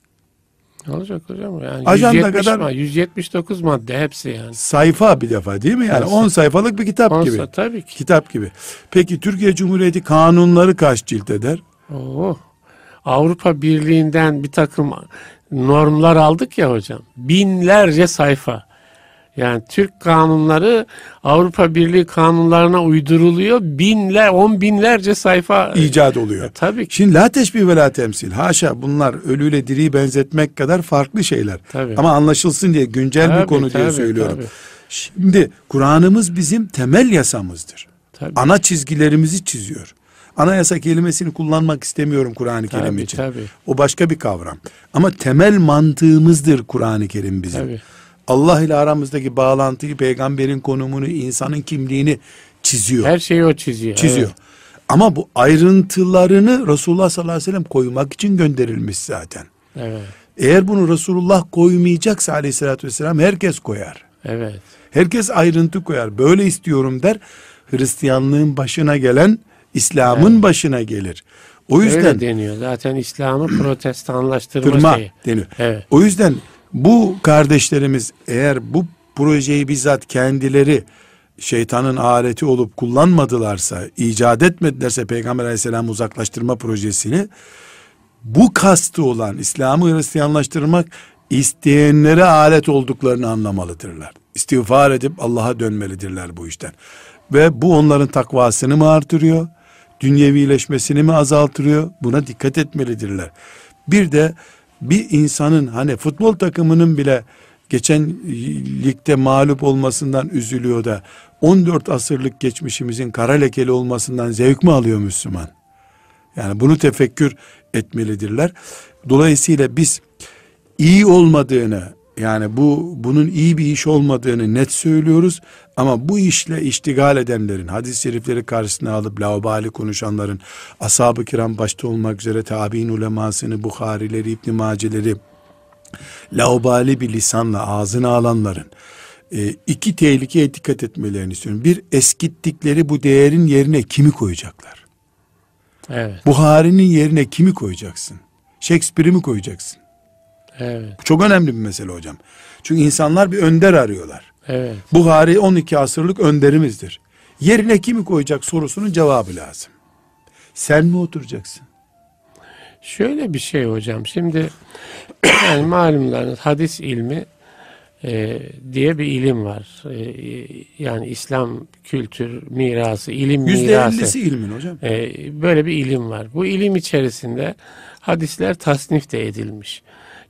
Speaker 1: Ne olacak hocam? Yani
Speaker 2: Ajanda 170 kadar
Speaker 1: ma 179 madde hepsi yani.
Speaker 2: Sayfa bir defa değil mi? Yani 10 sayfalık bir kitap 10 gibi.
Speaker 1: Tabii ki.
Speaker 2: Kitap gibi. Peki Türkiye Cumhuriyeti kanunları kaç cilt eder?
Speaker 1: Oo. Avrupa Birliği'nden bir takım normlar aldık ya hocam. Binlerce sayfa. Yani Türk kanunları Avrupa Birliği kanunlarına uyduruluyor. Binler, on binlerce sayfa
Speaker 2: icat oluyor. E,
Speaker 1: tabii ki.
Speaker 2: Şimdi la teşbih ve la temsil. Haşa bunlar ölüyle diriyi benzetmek kadar farklı şeyler.
Speaker 1: Tabii.
Speaker 2: Ama anlaşılsın diye güncel tabii, bir konu tabii, diye söylüyorum. Tabii. Şimdi Kur'an'ımız bizim temel yasamızdır.
Speaker 1: Tabii.
Speaker 2: Ana çizgilerimizi çiziyor. Anayasa kelimesini kullanmak istemiyorum Kur'an-ı Kerim için.
Speaker 1: Tabii.
Speaker 2: O başka bir kavram. Ama temel mantığımızdır Kur'an-ı Kerim bizim.
Speaker 1: Tabii.
Speaker 2: Allah ile aramızdaki bağlantıyı, peygamberin konumunu, insanın kimliğini çiziyor.
Speaker 1: Her şeyi o çiziyor.
Speaker 2: Çiziyor. Evet. Ama bu ayrıntılarını Resulullah sallallahu aleyhi ve sellem koymak için gönderilmiş zaten.
Speaker 1: Evet.
Speaker 2: Eğer bunu Resulullah koymayacaksa aleyhissalatü vesselam herkes koyar.
Speaker 1: Evet.
Speaker 2: Herkes ayrıntı koyar. Böyle istiyorum der. Hristiyanlığın başına gelen İslam'ın evet. başına gelir. O yüzden
Speaker 1: Öyle deniyor. Zaten İslam'ı <clears throat> protestanlaştırma şeyi.
Speaker 2: deniyor.
Speaker 1: Evet.
Speaker 2: O yüzden bu kardeşlerimiz eğer bu projeyi bizzat kendileri şeytanın aleti olup kullanmadılarsa, icat etmedilerse Peygamber aleyhisselam uzaklaştırma projesini bu kastı olan İslam'ı Hristiyanlaştırmak isteyenlere alet olduklarını anlamalıdırlar. İstiğfar edip Allah'a dönmelidirler bu işten. Ve bu onların takvasını mı artırıyor? Dünyevileşmesini mi azaltırıyor? Buna dikkat etmelidirler. Bir de bir insanın hani futbol takımının bile geçen ligde mağlup olmasından üzülüyor da 14 asırlık geçmişimizin kara lekeli olmasından zevk mi alıyor Müslüman? Yani bunu tefekkür etmelidirler. Dolayısıyla biz iyi olmadığını yani bu bunun iyi bir iş olmadığını net söylüyoruz ama bu işle iştigal edenlerin, hadis-i şerifleri karşısına alıp laubali konuşanların, ashab-ı kiram başta olmak üzere tabi'in ulemasını, Bukharileri, İbn Maceleri laubali bir lisanla ağzına alanların e, iki tehlikeye dikkat etmelerini istiyorum. Bir eskittikleri bu değerin yerine kimi koyacaklar?
Speaker 1: Evet.
Speaker 2: Buhari'nin yerine kimi koyacaksın? Shakespeare'i mi koyacaksın?
Speaker 1: Evet.
Speaker 2: Bu çok önemli bir mesele hocam. Çünkü insanlar bir önder arıyorlar.
Speaker 1: Evet.
Speaker 2: Buhari 12 asırlık önderimizdir. Yerine kimi koyacak sorusunun cevabı lazım. Sen mi oturacaksın?
Speaker 1: Şöyle bir şey hocam. Şimdi <coughs> yani malumlarınız hadis ilmi e, diye bir ilim var. E, yani İslam kültür mirası, ilim
Speaker 2: Yüzde
Speaker 1: mirası.
Speaker 2: ellisi ilmin hocam.
Speaker 1: E, böyle bir ilim var. Bu ilim içerisinde hadisler tasnif de edilmiş.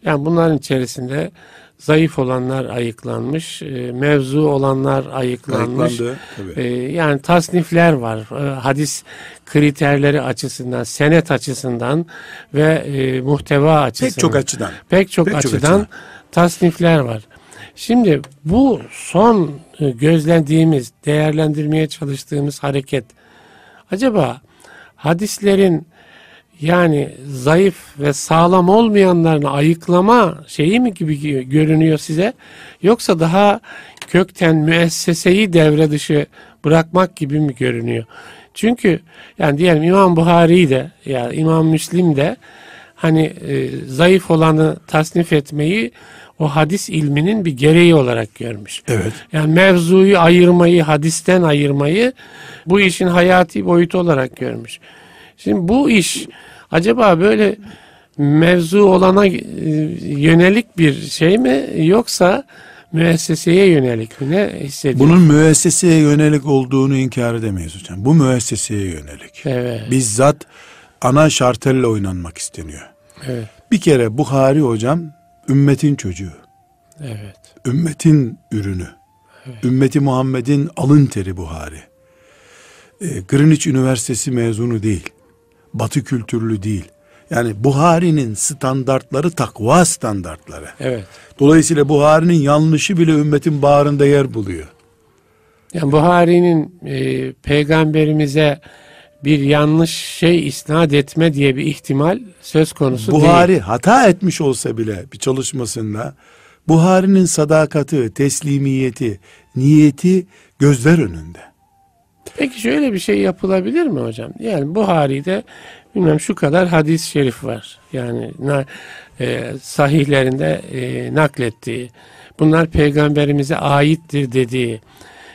Speaker 1: Yani bunların içerisinde zayıf olanlar ayıklanmış, e, mevzu olanlar ayıklanmış.
Speaker 2: Ayıklandı, tabii.
Speaker 1: E, yani tasnifler var. E, hadis kriterleri açısından, senet açısından ve muhteva açısından.
Speaker 2: Pek çok açıdan.
Speaker 1: Pek çok
Speaker 2: Pek çok
Speaker 1: açıdan
Speaker 2: açıdan.
Speaker 1: tasnifler var. Şimdi bu son gözlendiğimiz, değerlendirmeye çalıştığımız hareket acaba hadislerin yani zayıf ve sağlam olmayanlarını ayıklama şeyi mi gibi görünüyor size? Yoksa daha kökten müesseseyi devre dışı bırakmak gibi mi görünüyor? Çünkü yani diyelim İmam Buhari de ya İmam Müslim de hani e, zayıf olanı tasnif etmeyi o hadis ilminin bir gereği olarak görmüş.
Speaker 2: Evet.
Speaker 1: Yani mevzuyu ayırmayı, hadisten ayırmayı bu işin hayati boyutu olarak görmüş. Şimdi bu iş acaba böyle mevzu olana e, yönelik bir şey mi yoksa müesseseye yönelik mi? Ne hissediyorsun?
Speaker 2: Bunun müesseseye yönelik olduğunu inkar edemeyiz hocam. Bu müesseseye yönelik.
Speaker 1: Evet,
Speaker 2: Bizzat ana şartelle oynanmak isteniyor.
Speaker 1: evet,
Speaker 2: Bir kere Buhari hocam ümmetin çocuğu.
Speaker 1: evet,
Speaker 2: Ümmetin ürünü. Ümmeti Muhammed'in alın teri Buhari. E, Greenwich Üniversitesi mezunu değil. Batı kültürlü değil. Yani Buhari'nin standartları takva standartları.
Speaker 1: evet.
Speaker 2: Dolayısıyla Buhari'nin yanlışı bile ümmetin bağrında yer buluyor.
Speaker 1: Yani Buhari'nin e, peygamberimize bir yanlış şey isnat etme diye bir ihtimal söz konusu
Speaker 2: Buhari
Speaker 1: değil.
Speaker 2: hata etmiş olsa bile bir çalışmasında Buhari'nin sadakati, teslimiyeti, niyeti gözler önünde.
Speaker 1: Peki şöyle bir şey yapılabilir mi hocam? Yani Buhari'de bilmem şu kadar hadis-i şerif var. Yani e, sahihlerinde e, naklettiği. Bunlar peygamberimize aittir dediği.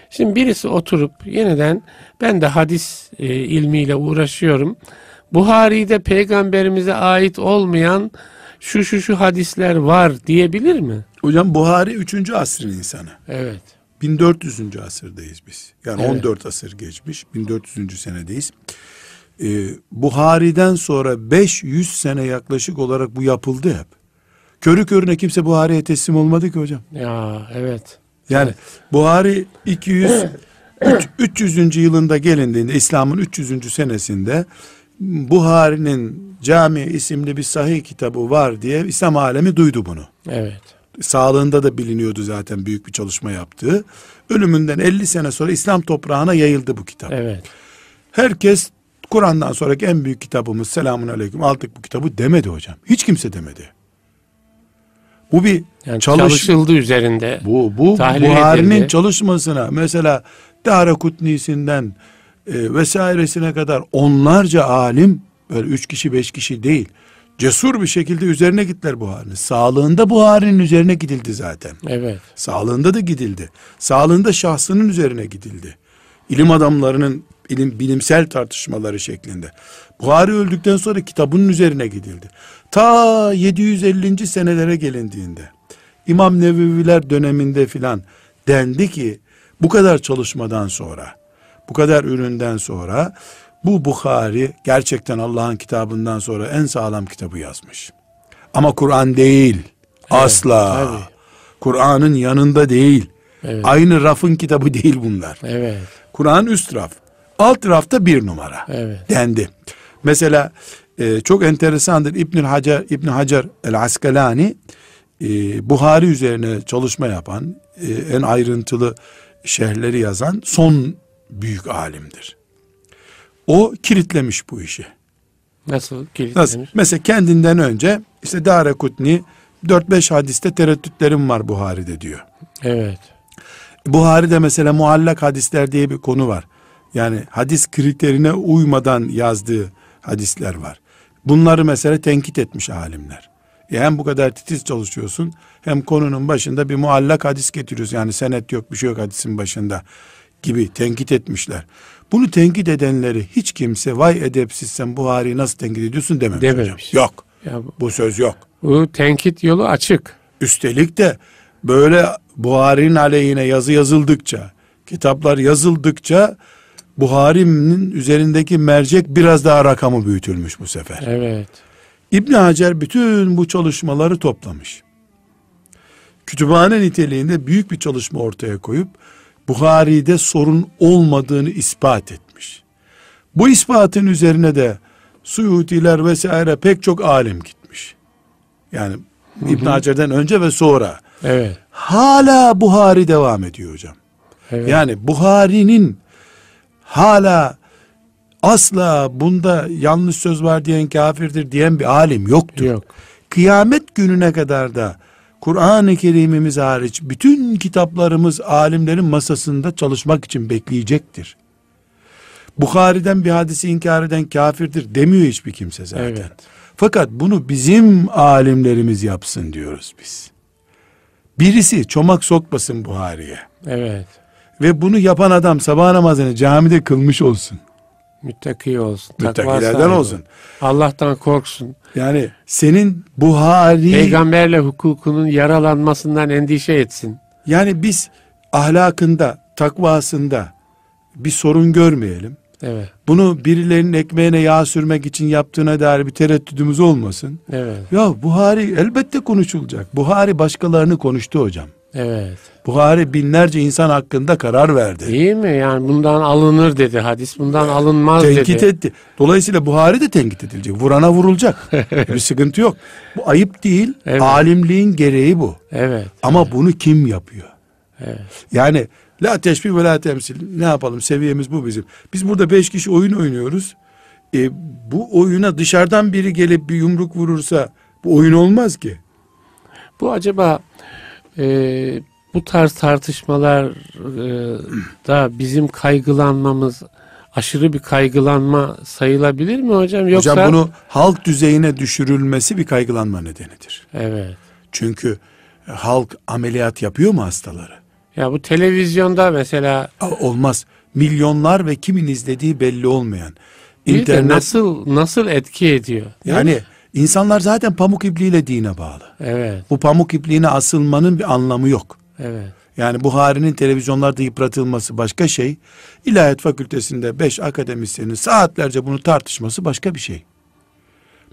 Speaker 1: Şimdi birisi oturup yeniden ben de hadis e, ilmiyle uğraşıyorum. Buhari'de peygamberimize ait olmayan şu şu şu hadisler var diyebilir mi?
Speaker 2: Hocam Buhari 3. asrın insanı.
Speaker 1: Evet.
Speaker 2: 1400. asırdayız biz. Yani
Speaker 1: Evet.
Speaker 2: 14 asır geçmiş. 1400. senedeyiz. Ee, Buhari'den sonra 500 sene yaklaşık olarak bu yapıldı hep. Körü körüne kimse Buhari'ye teslim olmadı ki hocam.
Speaker 1: Ya evet.
Speaker 2: Yani
Speaker 1: Evet.
Speaker 2: Buhari 200 <clears throat> üç- 300. yılında gelindiğinde İslam'ın 300. senesinde Buhari'nin Cami isimli bir sahih kitabı var diye İslam alemi duydu bunu.
Speaker 1: Evet.
Speaker 2: Sağlığında da biliniyordu zaten büyük bir çalışma yaptığı. Ölümünden 50 sene sonra İslam toprağına yayıldı bu kitap.
Speaker 1: Evet.
Speaker 2: Herkes Kur'an'dan sonraki en büyük kitabımız selamun aleyküm aldık bu kitabı demedi hocam. Hiç kimse demedi. Bu bir
Speaker 1: Yani
Speaker 2: çalış
Speaker 1: çalışıldı üzerinde.
Speaker 2: bu bu Buhari'nin çalışmasına mesela Darakutni'sinden e, vesairesine kadar onlarca alim böyle üç kişi beş kişi değil cesur bir şekilde üzerine gittiler Buhari'nin. Sağlığında Buhari'nin üzerine gidildi zaten.
Speaker 1: Evet.
Speaker 2: Sağlığında da gidildi. Sağlığında şahsının üzerine gidildi. İlim adamlarının ilim, bilimsel tartışmaları şeklinde. Buhari öldükten sonra kitabının üzerine gidildi. Ta 750. senelere gelindiğinde İmam Neveviler döneminde filan dendi ki bu kadar çalışmadan sonra bu kadar üründen sonra bu Bukhari gerçekten Allah'ın kitabından sonra en sağlam kitabı yazmış. Ama Kur'an değil. asla.
Speaker 1: tabii.
Speaker 2: Kur'an'ın yanında değil.
Speaker 1: Evet.
Speaker 2: Aynı rafın kitabı değil bunlar.
Speaker 1: Evet.
Speaker 2: Kur'an üst raf. Alt rafta bir numara.
Speaker 1: Evet.
Speaker 2: Dendi. Mesela e, çok enteresandır İbn Hacer İbn Hacer el Askalani e, Buhari üzerine çalışma yapan, e, en ayrıntılı şerhleri yazan son büyük alimdir. O kilitlemiş bu işi.
Speaker 1: Nasıl kilitlenir?
Speaker 2: Nasıl? Mesela kendinden önce işte Darekutni 4-5 hadiste tereddütlerim var Buhari'de diyor.
Speaker 1: Evet.
Speaker 2: Buhari'de mesela muallak hadisler diye bir konu var. Yani hadis kriterine uymadan yazdığı hadisler var. Bunları mesela tenkit etmiş alimler. E hem bu kadar titiz çalışıyorsun hem konunun başında bir muallak hadis getiriyorsun. Yani senet yok bir şey yok hadisin başında. gibi tenkit etmişler. Bunu tenkit edenleri hiç kimse vay edepsiz sen Buhari'yi nasıl tenkit ediyorsun dememiş,
Speaker 1: Dememiş.
Speaker 2: hocam. Yok.
Speaker 1: Ya bu,
Speaker 2: Bu söz yok.
Speaker 1: bu tenkit yolu açık.
Speaker 2: Üstelik de böyle Buhari'nin aleyhine yazı yazıldıkça, kitaplar yazıldıkça Buhari'nin üzerindeki mercek biraz daha rakamı büyütülmüş bu sefer.
Speaker 1: Evet.
Speaker 2: İbn Hacer bütün bu çalışmaları toplamış. Kütüphane niteliğinde büyük bir çalışma ortaya koyup Buhari'de sorun olmadığını ispat etmiş. Bu ispatın üzerine de Suyutiler vesaire pek çok alim gitmiş. Yani İbn Hacer'den önce ve sonra
Speaker 1: Evet.
Speaker 2: hala Buhari devam ediyor hocam.
Speaker 1: Evet.
Speaker 2: Yani Buhari'nin hala asla bunda yanlış söz var diyen kafirdir diyen bir alim yoktur.
Speaker 1: Yok.
Speaker 2: Kıyamet gününe kadar da Kur'an-ı Kerim'imiz hariç bütün kitaplarımız alimlerin masasında çalışmak için bekleyecektir. Bukhari'den bir hadisi inkar eden kafirdir demiyor hiçbir kimse zaten.
Speaker 1: Evet.
Speaker 2: Fakat bunu bizim alimlerimiz yapsın diyoruz biz. Birisi çomak sokmasın Buhari'ye.
Speaker 1: Evet.
Speaker 2: Ve bunu yapan adam sabah namazını camide kılmış olsun.
Speaker 1: Müttaki olsun.
Speaker 2: Müttakilerden olsun.
Speaker 1: Allah'tan korksun.
Speaker 2: Yani senin Buhari
Speaker 1: Peygamberle hukukunun yaralanmasından endişe etsin.
Speaker 2: yani biz ahlakında, takvasında bir sorun görmeyelim.
Speaker 1: Evet.
Speaker 2: Bunu birilerinin ekmeğine yağ sürmek için yaptığına dair bir tereddüdümüz olmasın.
Speaker 1: Evet.
Speaker 2: Ya Buhari elbette konuşulacak. Buhari başkalarını konuştu hocam.
Speaker 1: Evet.
Speaker 2: Buhari binlerce insan hakkında karar verdi.
Speaker 1: İyi mi? Yani bundan alınır dedi. Hadis bundan alınmaz
Speaker 2: tenkit
Speaker 1: dedi.
Speaker 2: etti. Dolayısıyla Buhari de tenkit edilecek. Vurana vurulacak. <laughs> bir sıkıntı yok. Bu ayıp değil.
Speaker 1: Evet.
Speaker 2: Alimliğin gereği bu.
Speaker 1: Evet.
Speaker 2: Ama bunu kim yapıyor?
Speaker 1: Evet.
Speaker 2: Yani la teşbih ve la temsil. Ne yapalım? Seviyemiz bu bizim. Biz burada beş kişi oyun oynuyoruz. E, bu oyuna dışarıdan biri gelip bir yumruk vurursa bu oyun olmaz ki.
Speaker 1: Bu acaba e, bu tarz tartışmalar e, da bizim kaygılanmamız aşırı bir kaygılanma sayılabilir mi hocam? Yoksa
Speaker 2: Hocam bunu halk düzeyine düşürülmesi bir kaygılanma nedenidir.
Speaker 1: evet.
Speaker 2: Çünkü e, halk ameliyat yapıyor mu hastaları?
Speaker 1: Ya bu televizyonda mesela
Speaker 2: Olmaz. Milyonlar ve kimin izlediği belli olmayan. İnternet
Speaker 1: nasıl nasıl etki ediyor?
Speaker 2: yani
Speaker 1: mi?
Speaker 2: İnsanlar zaten pamuk ipliğiyle dine bağlı.
Speaker 1: evet.
Speaker 2: Bu pamuk ipliğine asılmanın bir anlamı yok.
Speaker 1: Evet.
Speaker 2: Yani Buhari'nin televizyonlarda yıpratılması başka şey. İlahiyat fakültesinde beş akademisyenin saatlerce bunu tartışması başka bir şey.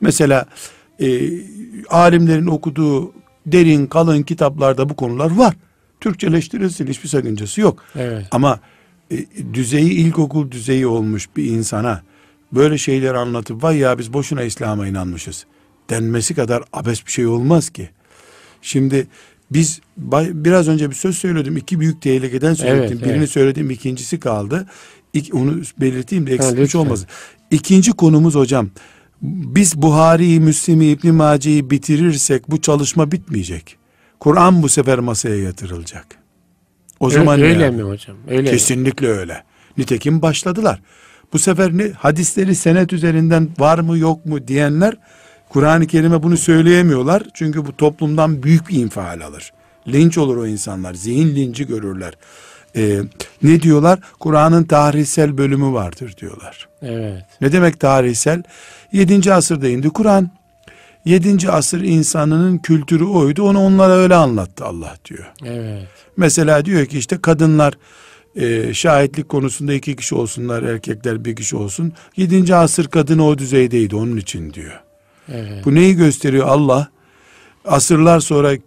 Speaker 2: Mesela e, alimlerin okuduğu derin kalın kitaplarda bu konular var. Türkçeleştirilsin hiçbir sakıncası yok.
Speaker 1: Evet.
Speaker 2: Ama e, düzeyi ilkokul düzeyi olmuş bir insana böyle şeyler anlatıp vay ya biz boşuna İslam'a inanmışız denmesi kadar abes bir şey olmaz ki. Şimdi biz biraz önce bir söz söyledim. iki büyük tehlikeden söz
Speaker 1: Evet,
Speaker 2: ettim. Birini
Speaker 1: evet.
Speaker 2: söyledim, ikincisi kaldı. İk, onu belirteyim de eksiklik
Speaker 1: lütfen.
Speaker 2: olmasın. İkinci konumuz hocam. Biz Buhari'yi, Müslim'i, İbn Mace'yi bitirirsek bu çalışma bitmeyecek. Kur'an bu sefer masaya yatırılacak. O zaman ne
Speaker 1: öyle
Speaker 2: yani?
Speaker 1: mi hocam? Öyle mi?
Speaker 2: Kesinlikle öyle. Nitekim başladılar. Bu sefer ne hadisleri senet üzerinden var mı yok mu diyenler Kur'an-ı Kerim'e bunu söyleyemiyorlar. Çünkü bu toplumdan büyük bir infial alır. Linç olur o insanlar. Zihin linci görürler. Ee, ne diyorlar? Kur'an'ın tarihsel bölümü vardır diyorlar.
Speaker 1: Evet.
Speaker 2: Ne demek tarihsel? 7. asırda indi Kur'an. 7. asır insanının kültürü oydu. Onu onlara öyle anlattı Allah diyor.
Speaker 1: Evet.
Speaker 2: Mesela diyor ki işte kadınlar e, şahitlik konusunda iki kişi olsunlar, erkekler bir kişi olsun. 7. asır kadını o düzeydeydi onun için diyor.
Speaker 1: Evet.
Speaker 2: Bu neyi gösteriyor Allah? Asırlar sonra e,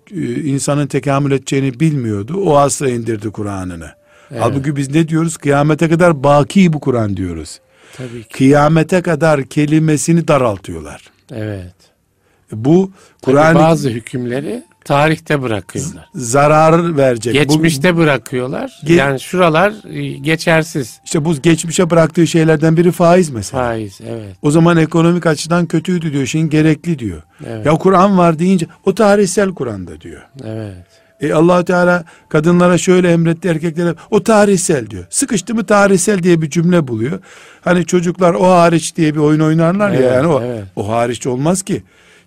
Speaker 2: insanın tekamül edeceğini bilmiyordu. O asra indirdi Kur'an'ını.
Speaker 1: Evet.
Speaker 2: Halbuki biz ne diyoruz? Kıyamete kadar baki bu Kur'an diyoruz.
Speaker 1: Tabii ki.
Speaker 2: Kıyamete kadar kelimesini daraltıyorlar.
Speaker 1: Evet.
Speaker 2: Bu Kur'an
Speaker 1: bazı hükümleri tarihte bırakıyorlar.
Speaker 2: zarar verecek. Bu-
Speaker 1: Geçmişte bırakıyorlar.
Speaker 2: Ge-
Speaker 1: yani şuralar e, geçersiz.
Speaker 2: işte bu geçmişe bıraktığı şeylerden biri faiz mesela.
Speaker 1: Faiz. Evet.
Speaker 2: O zaman ekonomik açıdan kötüydü diyor. Şimdi gerekli diyor.
Speaker 1: Evet.
Speaker 2: Ya Kur'an var deyince o tarihsel Kur'an'da diyor.
Speaker 1: Evet.
Speaker 2: E allah Teala kadınlara şöyle emretti erkeklere o tarihsel diyor. Sıkıştı mı tarihsel diye bir cümle buluyor. Hani çocuklar o hariç diye bir oyun oynarlar ya
Speaker 1: Evet,
Speaker 2: yani o,
Speaker 1: evet.
Speaker 2: o hariç olmaz ki.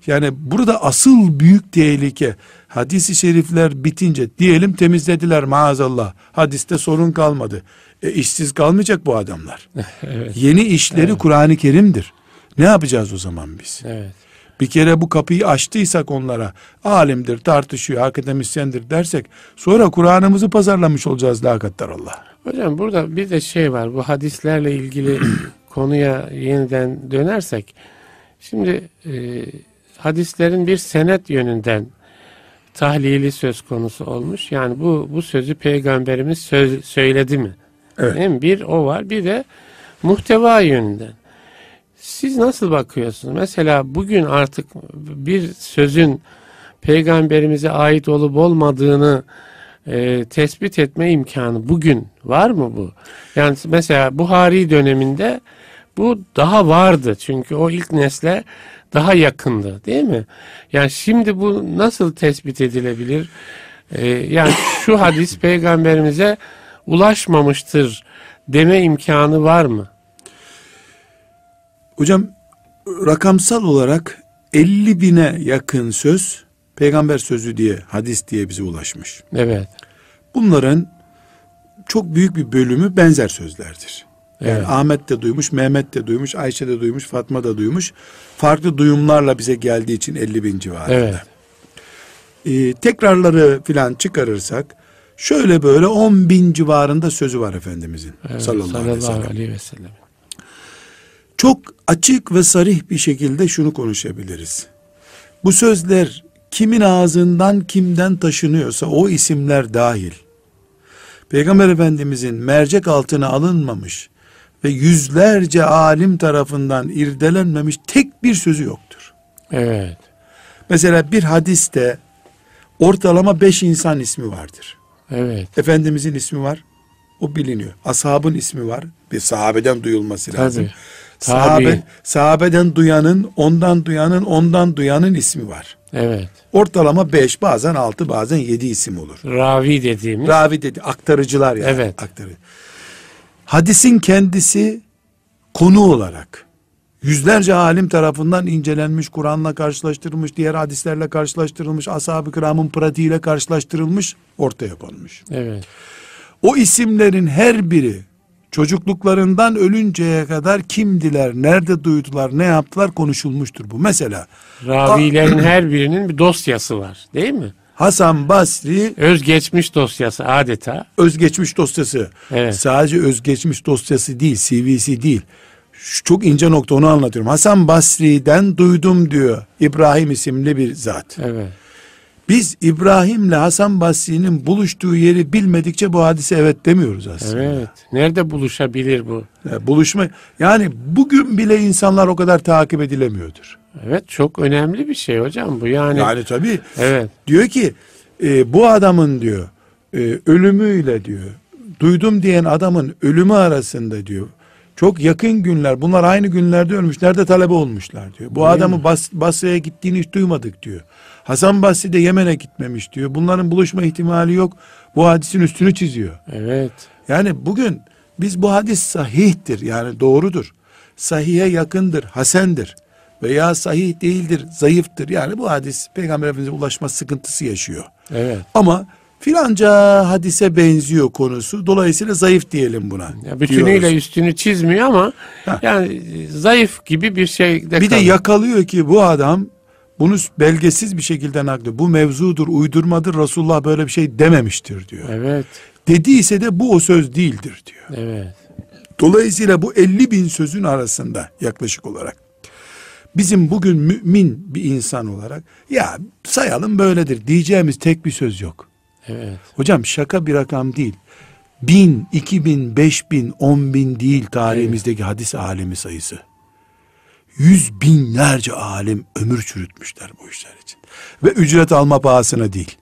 Speaker 2: Yani burada asıl büyük tehlike hadisi şerifler bitince diyelim temizlediler maazallah. Hadiste sorun kalmadı. E, işsiz kalmayacak bu adamlar. <laughs>
Speaker 1: evet.
Speaker 2: Yeni işleri
Speaker 1: Evet.
Speaker 2: Kur'an-ı Kerim'dir. Ne yapacağız o zaman biz?
Speaker 1: Evet.
Speaker 2: Bir kere bu kapıyı açtıysak onlara alimdir, tartışıyor, akademisyendir dersek sonra Kur'an'ımızı pazarlamış olacağız la Allah.
Speaker 1: Hocam burada bir de şey var. Bu hadislerle ilgili <clears throat> konuya yeniden dönersek. Şimdi e, hadislerin bir senet yönünden tahlili söz konusu olmuş. Yani bu bu sözü peygamberimiz söz, söyledi mi?
Speaker 2: Evet.
Speaker 1: Değil mi? Bir o var. Bir de muhteva yönünden. Siz nasıl bakıyorsunuz? Mesela bugün artık bir sözün peygamberimize ait olup olmadığını e, tespit etme imkanı bugün var mı bu? Yani mesela Buhari döneminde bu daha vardı. Çünkü o ilk nesle daha yakındı değil mi? Yani şimdi bu nasıl tespit edilebilir? E, yani şu hadis <coughs> peygamberimize ulaşmamıştır deme imkanı var mı?
Speaker 2: Hocam rakamsal olarak 50 bine yakın söz peygamber sözü diye hadis diye bize ulaşmış.
Speaker 1: Evet.
Speaker 2: Bunların çok büyük bir bölümü benzer sözlerdir. Yani
Speaker 1: Evet.
Speaker 2: Ahmet de duymuş, Mehmet de duymuş, Ayşe de duymuş, Fatma da duymuş. Farklı duyumlarla bize geldiği için 50 bin civarında.
Speaker 1: Evet.
Speaker 2: Ee, tekrarları filan çıkarırsak şöyle böyle 10 bin civarında sözü var Efendimizin
Speaker 1: Evet,
Speaker 2: sallallahu, aleyhi ve sellem.
Speaker 1: aleyhi ve sellem.
Speaker 2: Çok açık ve sarih bir şekilde şunu konuşabiliriz. Bu sözler kimin ağzından kimden taşınıyorsa o isimler dahil. Peygamber Efendimizin mercek altına alınmamış ve yüzlerce alim tarafından irdelenmemiş tek bir sözü yoktur.
Speaker 1: Evet.
Speaker 2: Mesela bir hadiste ortalama beş insan ismi vardır.
Speaker 1: Evet.
Speaker 2: Efendimizin ismi var. O biliniyor. Ashabın ismi var. Bir sahabeden duyulması lazım.
Speaker 1: Tabii.
Speaker 2: Sahabe,
Speaker 1: Tabii.
Speaker 2: sahabeden duyanın, ondan duyanın, ondan duyanın ismi var.
Speaker 1: Evet.
Speaker 2: Ortalama beş, bazen altı, bazen yedi isim olur.
Speaker 1: Ravi dediğimiz.
Speaker 2: Ravi dedi, aktarıcılar yani.
Speaker 1: Evet.
Speaker 2: Aktarı. Hadisin kendisi konu olarak yüzlerce alim tarafından incelenmiş, Kur'an'la karşılaştırılmış, diğer hadislerle karşılaştırılmış, ashab-ı kiramın pratiğiyle karşılaştırılmış, ortaya konmuş.
Speaker 1: Evet.
Speaker 2: O isimlerin her biri çocukluklarından ölünceye kadar kimdiler, nerede duydular, ne yaptılar konuşulmuştur bu. Mesela
Speaker 1: Ravilerin her birinin bir dosyası var. Değil mi?
Speaker 2: Hasan Basri
Speaker 1: Özgeçmiş dosyası adeta.
Speaker 2: özgeçmiş dosyası.
Speaker 1: Evet.
Speaker 2: Sadece özgeçmiş dosyası değil, CV'si değil. Şu çok ince nokta onu anlatıyorum. Hasan Basri'den duydum diyor İbrahim isimli bir zat.
Speaker 1: Evet.
Speaker 2: Biz İbrahim'le Hasan Basri'nin buluştuğu yeri bilmedikçe bu hadise evet demiyoruz aslında.
Speaker 1: Evet. Nerede buluşabilir bu?
Speaker 2: Buluşma yani bugün bile insanlar o kadar takip edilemiyordur.
Speaker 1: Evet çok önemli bir şey hocam bu. Yani,
Speaker 2: Yani tabii
Speaker 1: evet.
Speaker 2: diyor ki e, bu adamın diyor e, ölümüyle diyor duydum diyen adamın ölümü arasında diyor çok yakın günler bunlar aynı günlerde ölmüş nerede talebe olmuşlar diyor. Bu adamı Bas, Basra'ya gittiğini hiç duymadık diyor. Hasan Basri de Yemen'e gitmemiş diyor. Bunların buluşma ihtimali yok. Bu hadisin üstünü çiziyor.
Speaker 1: Evet.
Speaker 2: Yani bugün biz bu hadis sahihtir yani doğrudur. Sahihe yakındır, hasendir veya sahih değildir, zayıftır. Yani bu hadis Peygamber Efendimiz'e ulaşma sıkıntısı yaşıyor.
Speaker 1: Evet.
Speaker 2: Ama filanca hadise benziyor konusu. Dolayısıyla zayıf diyelim buna.
Speaker 1: Ya bütünüyle
Speaker 2: diyoruz.
Speaker 1: üstünü çizmiyor ama
Speaker 2: Ha.
Speaker 1: yani zayıf gibi bir şey de
Speaker 2: Bir de
Speaker 1: kalıyor.
Speaker 2: yakalıyor ki bu adam bunu belgesiz bir şekilde naklediyor. Bu mevzudur, uydurmadır. Resulullah böyle bir şey dememiştir diyor.
Speaker 1: Evet.
Speaker 2: Dediyse de bu o söz değildir diyor.
Speaker 1: Evet.
Speaker 2: Dolayısıyla bu 50 bin sözün arasında yaklaşık olarak bizim bugün mümin bir insan olarak ya sayalım böyledir diyeceğimiz tek bir söz yok.
Speaker 1: Evet.
Speaker 2: Hocam şaka bir rakam değil. Bin, iki bin, beş bin, on bin değil tarihimizdeki hadis alemi sayısı. Yüz binlerce alim ömür çürütmüşler bu işler için. Ve ücret alma pahasına değil.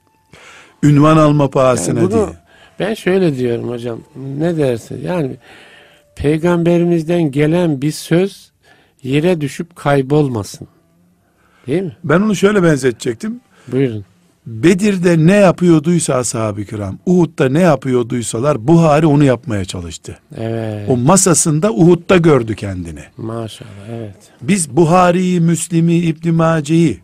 Speaker 2: Ünvan alma pahasına
Speaker 1: Yani bunu
Speaker 2: değil.
Speaker 1: ben şöyle diyorum hocam. Ne dersin? Yani peygamberimizden gelen bir söz yere düşüp kaybolmasın. Değil mi?
Speaker 2: Ben onu şöyle benzetecektim.
Speaker 1: Buyurun.
Speaker 2: Bedir'de ne yapıyorduysa ashab-ı kiram, Uhud'da ne yapıyorduysalar Buhari onu yapmaya çalıştı.
Speaker 1: Evet.
Speaker 2: O masasında Uhud'da gördü kendini.
Speaker 1: Maşallah. Evet.
Speaker 2: Biz Buhari'yi, Müslim'i, İbn Mace'yi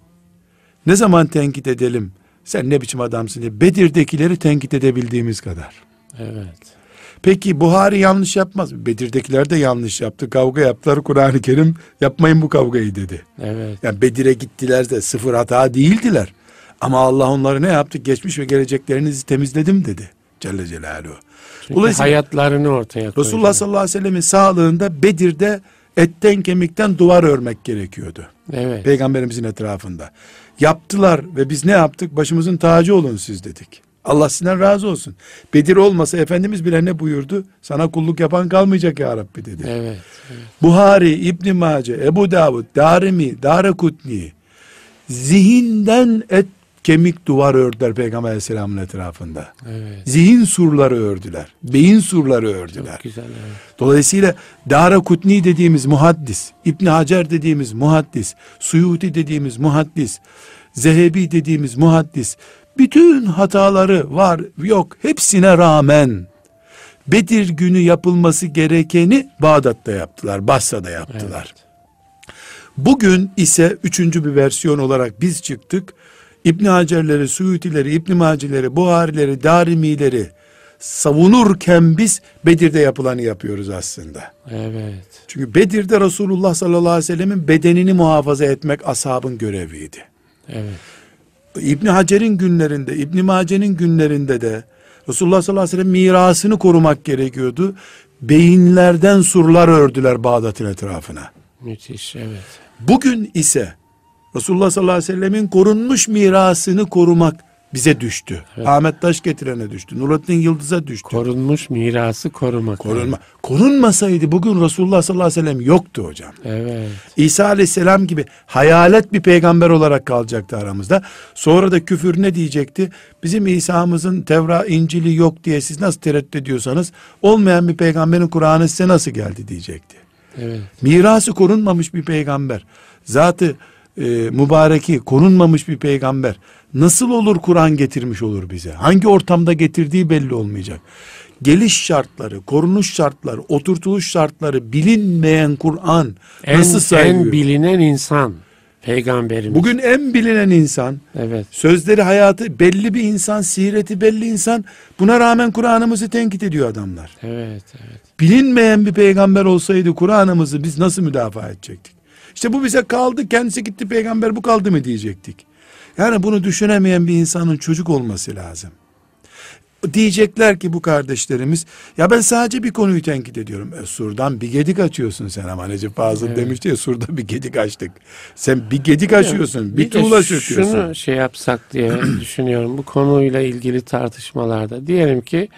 Speaker 2: ne zaman tenkit edelim? Sen ne biçim adamsın diye Bedir'dekileri tenkit edebildiğimiz kadar.
Speaker 1: Evet.
Speaker 2: Peki Buhari yanlış yapmaz mı? Bedir'dekiler de yanlış yaptı. Kavga yaptılar. Kur'an-ı Kerim yapmayın bu kavgayı dedi.
Speaker 1: Evet.
Speaker 2: Yani Bedir'e gittiler de sıfır hata değildiler. Ama Allah onları ne yaptı? Geçmiş ve geleceklerinizi temizledim dedi. Celle Celaluhu.
Speaker 1: Çünkü hayatlarını ortaya koydu.
Speaker 2: Resulullah sallallahu aleyhi ve sellemin sağlığında Bedir'de etten kemikten duvar örmek gerekiyordu.
Speaker 1: Evet.
Speaker 2: Peygamberimizin etrafında. Yaptılar ve biz ne yaptık? Başımızın tacı olun siz dedik. Allah sizden razı olsun. Bedir olmasa Efendimiz bile ne buyurdu? Sana kulluk yapan kalmayacak ya Rabbi dedi.
Speaker 1: Evet. evet.
Speaker 2: Buhari, İbn Mace, Ebu Davud, Darimi, Darekutni zihinden et kemik duvar ördüler Peygamber Aleyhisselam'ın etrafında.
Speaker 1: Evet.
Speaker 2: Zihin surları ördüler. Beyin surları ördüler.
Speaker 1: Çok güzel. Evet.
Speaker 2: Dolayısıyla Darekutni dediğimiz muhaddis, İbn Hacer dediğimiz muhaddis, Suyuti dediğimiz muhaddis, Zehebi dediğimiz muhaddis, bütün hataları var yok hepsine rağmen Bedir günü yapılması gerekeni Bağdat'ta yaptılar, Basra'da yaptılar.
Speaker 1: Evet.
Speaker 2: Bugün ise üçüncü bir versiyon olarak biz çıktık. İbn Hacerleri, Suyutileri, İbn Macileri, Buharileri, Darimileri savunurken biz Bedir'de yapılanı yapıyoruz aslında.
Speaker 1: Evet.
Speaker 2: Çünkü Bedir'de Resulullah sallallahu aleyhi ve sellemin bedenini muhafaza etmek ashabın göreviydi.
Speaker 1: Evet.
Speaker 2: İbn Hacer'in günlerinde, İbn Mace'nin günlerinde de Resulullah sallallahu aleyhi ve sellem mirasını korumak gerekiyordu. Beyinlerden surlar ördüler Bağdat'ın etrafına.
Speaker 1: Müthiş. Evet.
Speaker 2: Bugün ise Resulullah sallallahu aleyhi ve sellemin korunmuş mirasını korumak bize düştü.
Speaker 1: Evet.
Speaker 2: Ahmet Taş getirene düştü. Nurattin Yıldız'a düştü.
Speaker 1: Korunmuş mirası korumak.
Speaker 2: Korunma. Korunmasaydı bugün Resulullah sallallahu aleyhi ve sellem yoktu hocam.
Speaker 1: Evet.
Speaker 2: İsa aleyhisselam gibi hayalet bir peygamber olarak kalacaktı aramızda. Sonra da küfür ne diyecekti? Bizim İsa'mızın Tevra, İncil'i yok diye siz nasıl tereddüt ediyorsanız olmayan bir peygamberin Kur'an'ı size nasıl geldi diyecekti.
Speaker 1: Evet.
Speaker 2: Mirası korunmamış bir peygamber. Zatı e, mübareki korunmamış bir peygamber. Nasıl olur Kur'an getirmiş olur bize? Hangi ortamda getirdiği belli olmayacak. Geliş şartları, korunuş şartları, oturtuluş şartları bilinmeyen Kur'an nasıl sayılıyor?
Speaker 1: en bilinen insan peygamberimiz.
Speaker 2: Bugün en bilinen insan,
Speaker 1: evet.
Speaker 2: sözleri hayatı belli bir insan, sireti belli insan. Buna rağmen Kur'an'ımızı tenkit ediyor adamlar.
Speaker 1: Evet, evet.
Speaker 2: Bilinmeyen bir peygamber olsaydı Kur'an'ımızı biz nasıl müdafaa edecektik? İşte bu bize kaldı, kendisi gitti peygamber bu kaldı mı diyecektik. Yani bunu düşünemeyen bir insanın çocuk olması lazım. Diyecekler ki bu kardeşlerimiz ya ben sadece bir konuyu tenkit ediyorum. E, surdan bir gedik açıyorsun sen ama Necip Fazıl
Speaker 1: Evet.
Speaker 2: demişti ya surda bir gedik açtık. Sen bir gedik açıyorsun, bir,
Speaker 1: Bir
Speaker 2: tuğla çöküyorsun.
Speaker 1: Şunu şey yapsak diye <clears throat> düşünüyorum bu konuyla ilgili tartışmalarda. Diyelim ki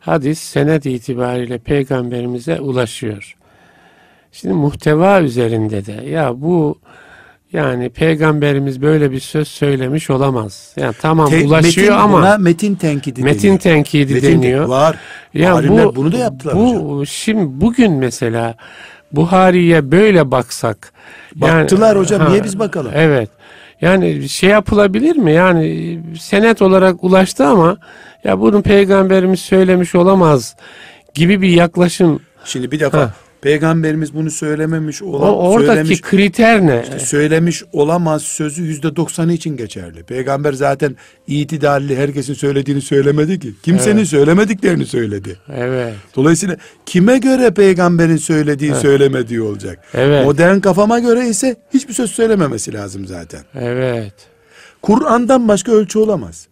Speaker 1: hadis senet itibariyle peygamberimize ulaşıyor. Şimdi muhteva üzerinde de ya bu yani peygamberimiz böyle bir söz söylemiş olamaz. Yani tamam
Speaker 2: Te-
Speaker 1: ulaşıyor
Speaker 2: metin
Speaker 1: ama
Speaker 2: buna metin tenkidi
Speaker 1: metin
Speaker 2: deniyor.
Speaker 1: tenkidi
Speaker 2: Metin
Speaker 1: deniyor.
Speaker 2: Var.
Speaker 1: Ya bu
Speaker 2: bunu da yaptılar
Speaker 1: bu
Speaker 2: hocam.
Speaker 1: şimdi bugün mesela Buhari'ye böyle baksak
Speaker 2: Baktılar hocam, niye biz bakalım?
Speaker 1: Evet. Yani şey yapılabilir mi? Yani senet olarak ulaştı ama ya bunu peygamberimiz söylemiş olamaz gibi bir yaklaşım.
Speaker 2: Şimdi bir defa
Speaker 1: Ha.
Speaker 2: Peygamberimiz bunu söylememiş
Speaker 1: O
Speaker 2: olan
Speaker 1: oradaki
Speaker 2: söylemiş
Speaker 1: kriter ne?
Speaker 2: söylemiş olamaz sözü yüzde doksanı için geçerli. Peygamber zaten itidalli herkesin söylediğini söylemedi ki. Kimsenin
Speaker 1: Evet.
Speaker 2: söylemediklerini söyledi.
Speaker 1: Evet.
Speaker 2: Dolayısıyla kime göre peygamberin söylediği söylemediği olacak.
Speaker 1: Evet.
Speaker 2: Modern kafama göre ise hiçbir söz söylememesi lazım zaten.
Speaker 1: Evet.
Speaker 2: Kur'an'dan başka ölçü olamaz.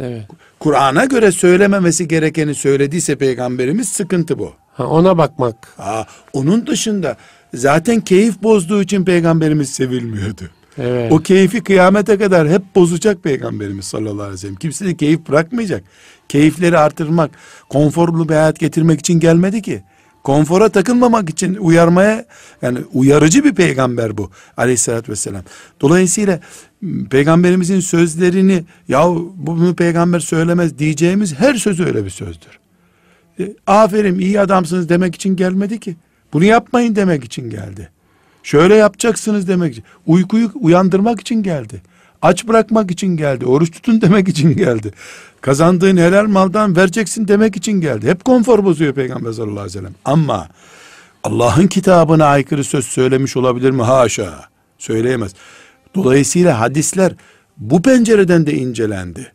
Speaker 1: Evet.
Speaker 2: Kur'an'a göre söylememesi gerekeni söylediyse peygamberimiz sıkıntı bu.
Speaker 1: Ha, ona bakmak.
Speaker 2: Aa, onun dışında zaten keyif bozduğu için peygamberimiz sevilmiyordu.
Speaker 1: Evet.
Speaker 2: O keyfi kıyamete kadar hep bozacak peygamberimiz sallallahu aleyhi ve sellem. Kimse de keyif bırakmayacak. Keyifleri artırmak, konforlu bir hayat getirmek için gelmedi ki. Konfora takılmamak için uyarmaya yani uyarıcı bir peygamber bu aleyhissalatü vesselam. Dolayısıyla peygamberimizin sözlerini ya bunu peygamber söylemez diyeceğimiz her söz öyle bir sözdür. E, aferin iyi adamsınız demek için gelmedi ki. Bunu yapmayın demek için geldi. Şöyle yapacaksınız demek için. Uykuyu uyandırmak için geldi. Aç bırakmak için geldi. Oruç tutun demek için geldi. Kazandığın helal maldan vereceksin demek için geldi. Hep konfor bozuyor Peygamber sallallahu aleyhi ve sellem. Ama Allah'ın kitabına aykırı söz söylemiş olabilir mi? Haşa. Söyleyemez. Dolayısıyla hadisler bu pencereden de incelendi.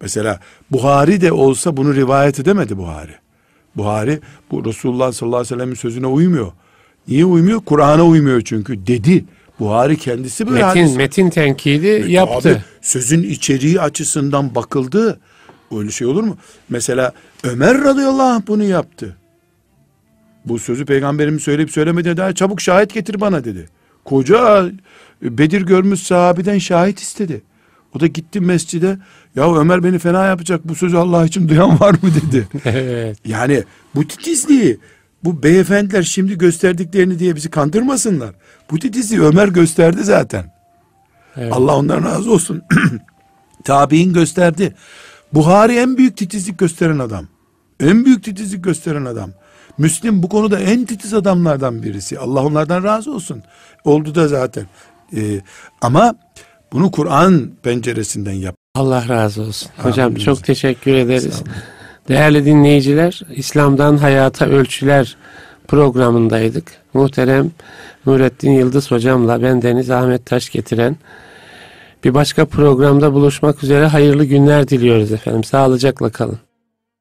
Speaker 2: Mesela Buhari de olsa bunu rivayet edemedi Buhari. Buhari bu Resulullah sallallahu aleyhi ve sellem'in sözüne uymuyor. Niye uymuyor? Kur'an'a uymuyor çünkü dedi. Buhari kendisi böyle
Speaker 1: Metin,
Speaker 2: hadis-
Speaker 1: metin tenkidi yaptı.
Speaker 2: Abi, sözün içeriği açısından bakıldı. Öyle şey olur mu? Mesela Ömer radıyallahu anh bunu yaptı. Bu sözü peygamberimiz söyleyip söylemedi daha çabuk şahit getir bana dedi. Koca Bedir görmüş sahabeden şahit istedi. O da gitti mescide ya Ömer beni fena yapacak bu sözü Allah için duyan var mı dedi. <laughs>
Speaker 1: evet.
Speaker 2: Yani bu titizliği bu beyefendiler şimdi gösterdiklerini diye bizi kandırmasınlar. Bu titizliği Ömer gösterdi zaten.
Speaker 1: Evet.
Speaker 2: Allah ondan razı olsun. <clears throat> Tabi'in gösterdi. Buhari en büyük titizlik gösteren adam. En büyük titizlik gösteren adam. Müslim bu konuda en titiz adamlardan birisi. Allah onlardan razı olsun. Oldu da zaten. Ee, ama bunu Kur'an penceresinden yap.
Speaker 1: Allah razı olsun. Hocam
Speaker 2: Amin.
Speaker 1: çok teşekkür ederiz. Değerli dinleyiciler, İslam'dan Hayata Ölçüler programındaydık. Muhterem Nurettin Yıldız hocamla ben Deniz Ahmet Taş getiren bir başka programda buluşmak üzere hayırlı günler diliyoruz efendim. Sağlıcakla kalın.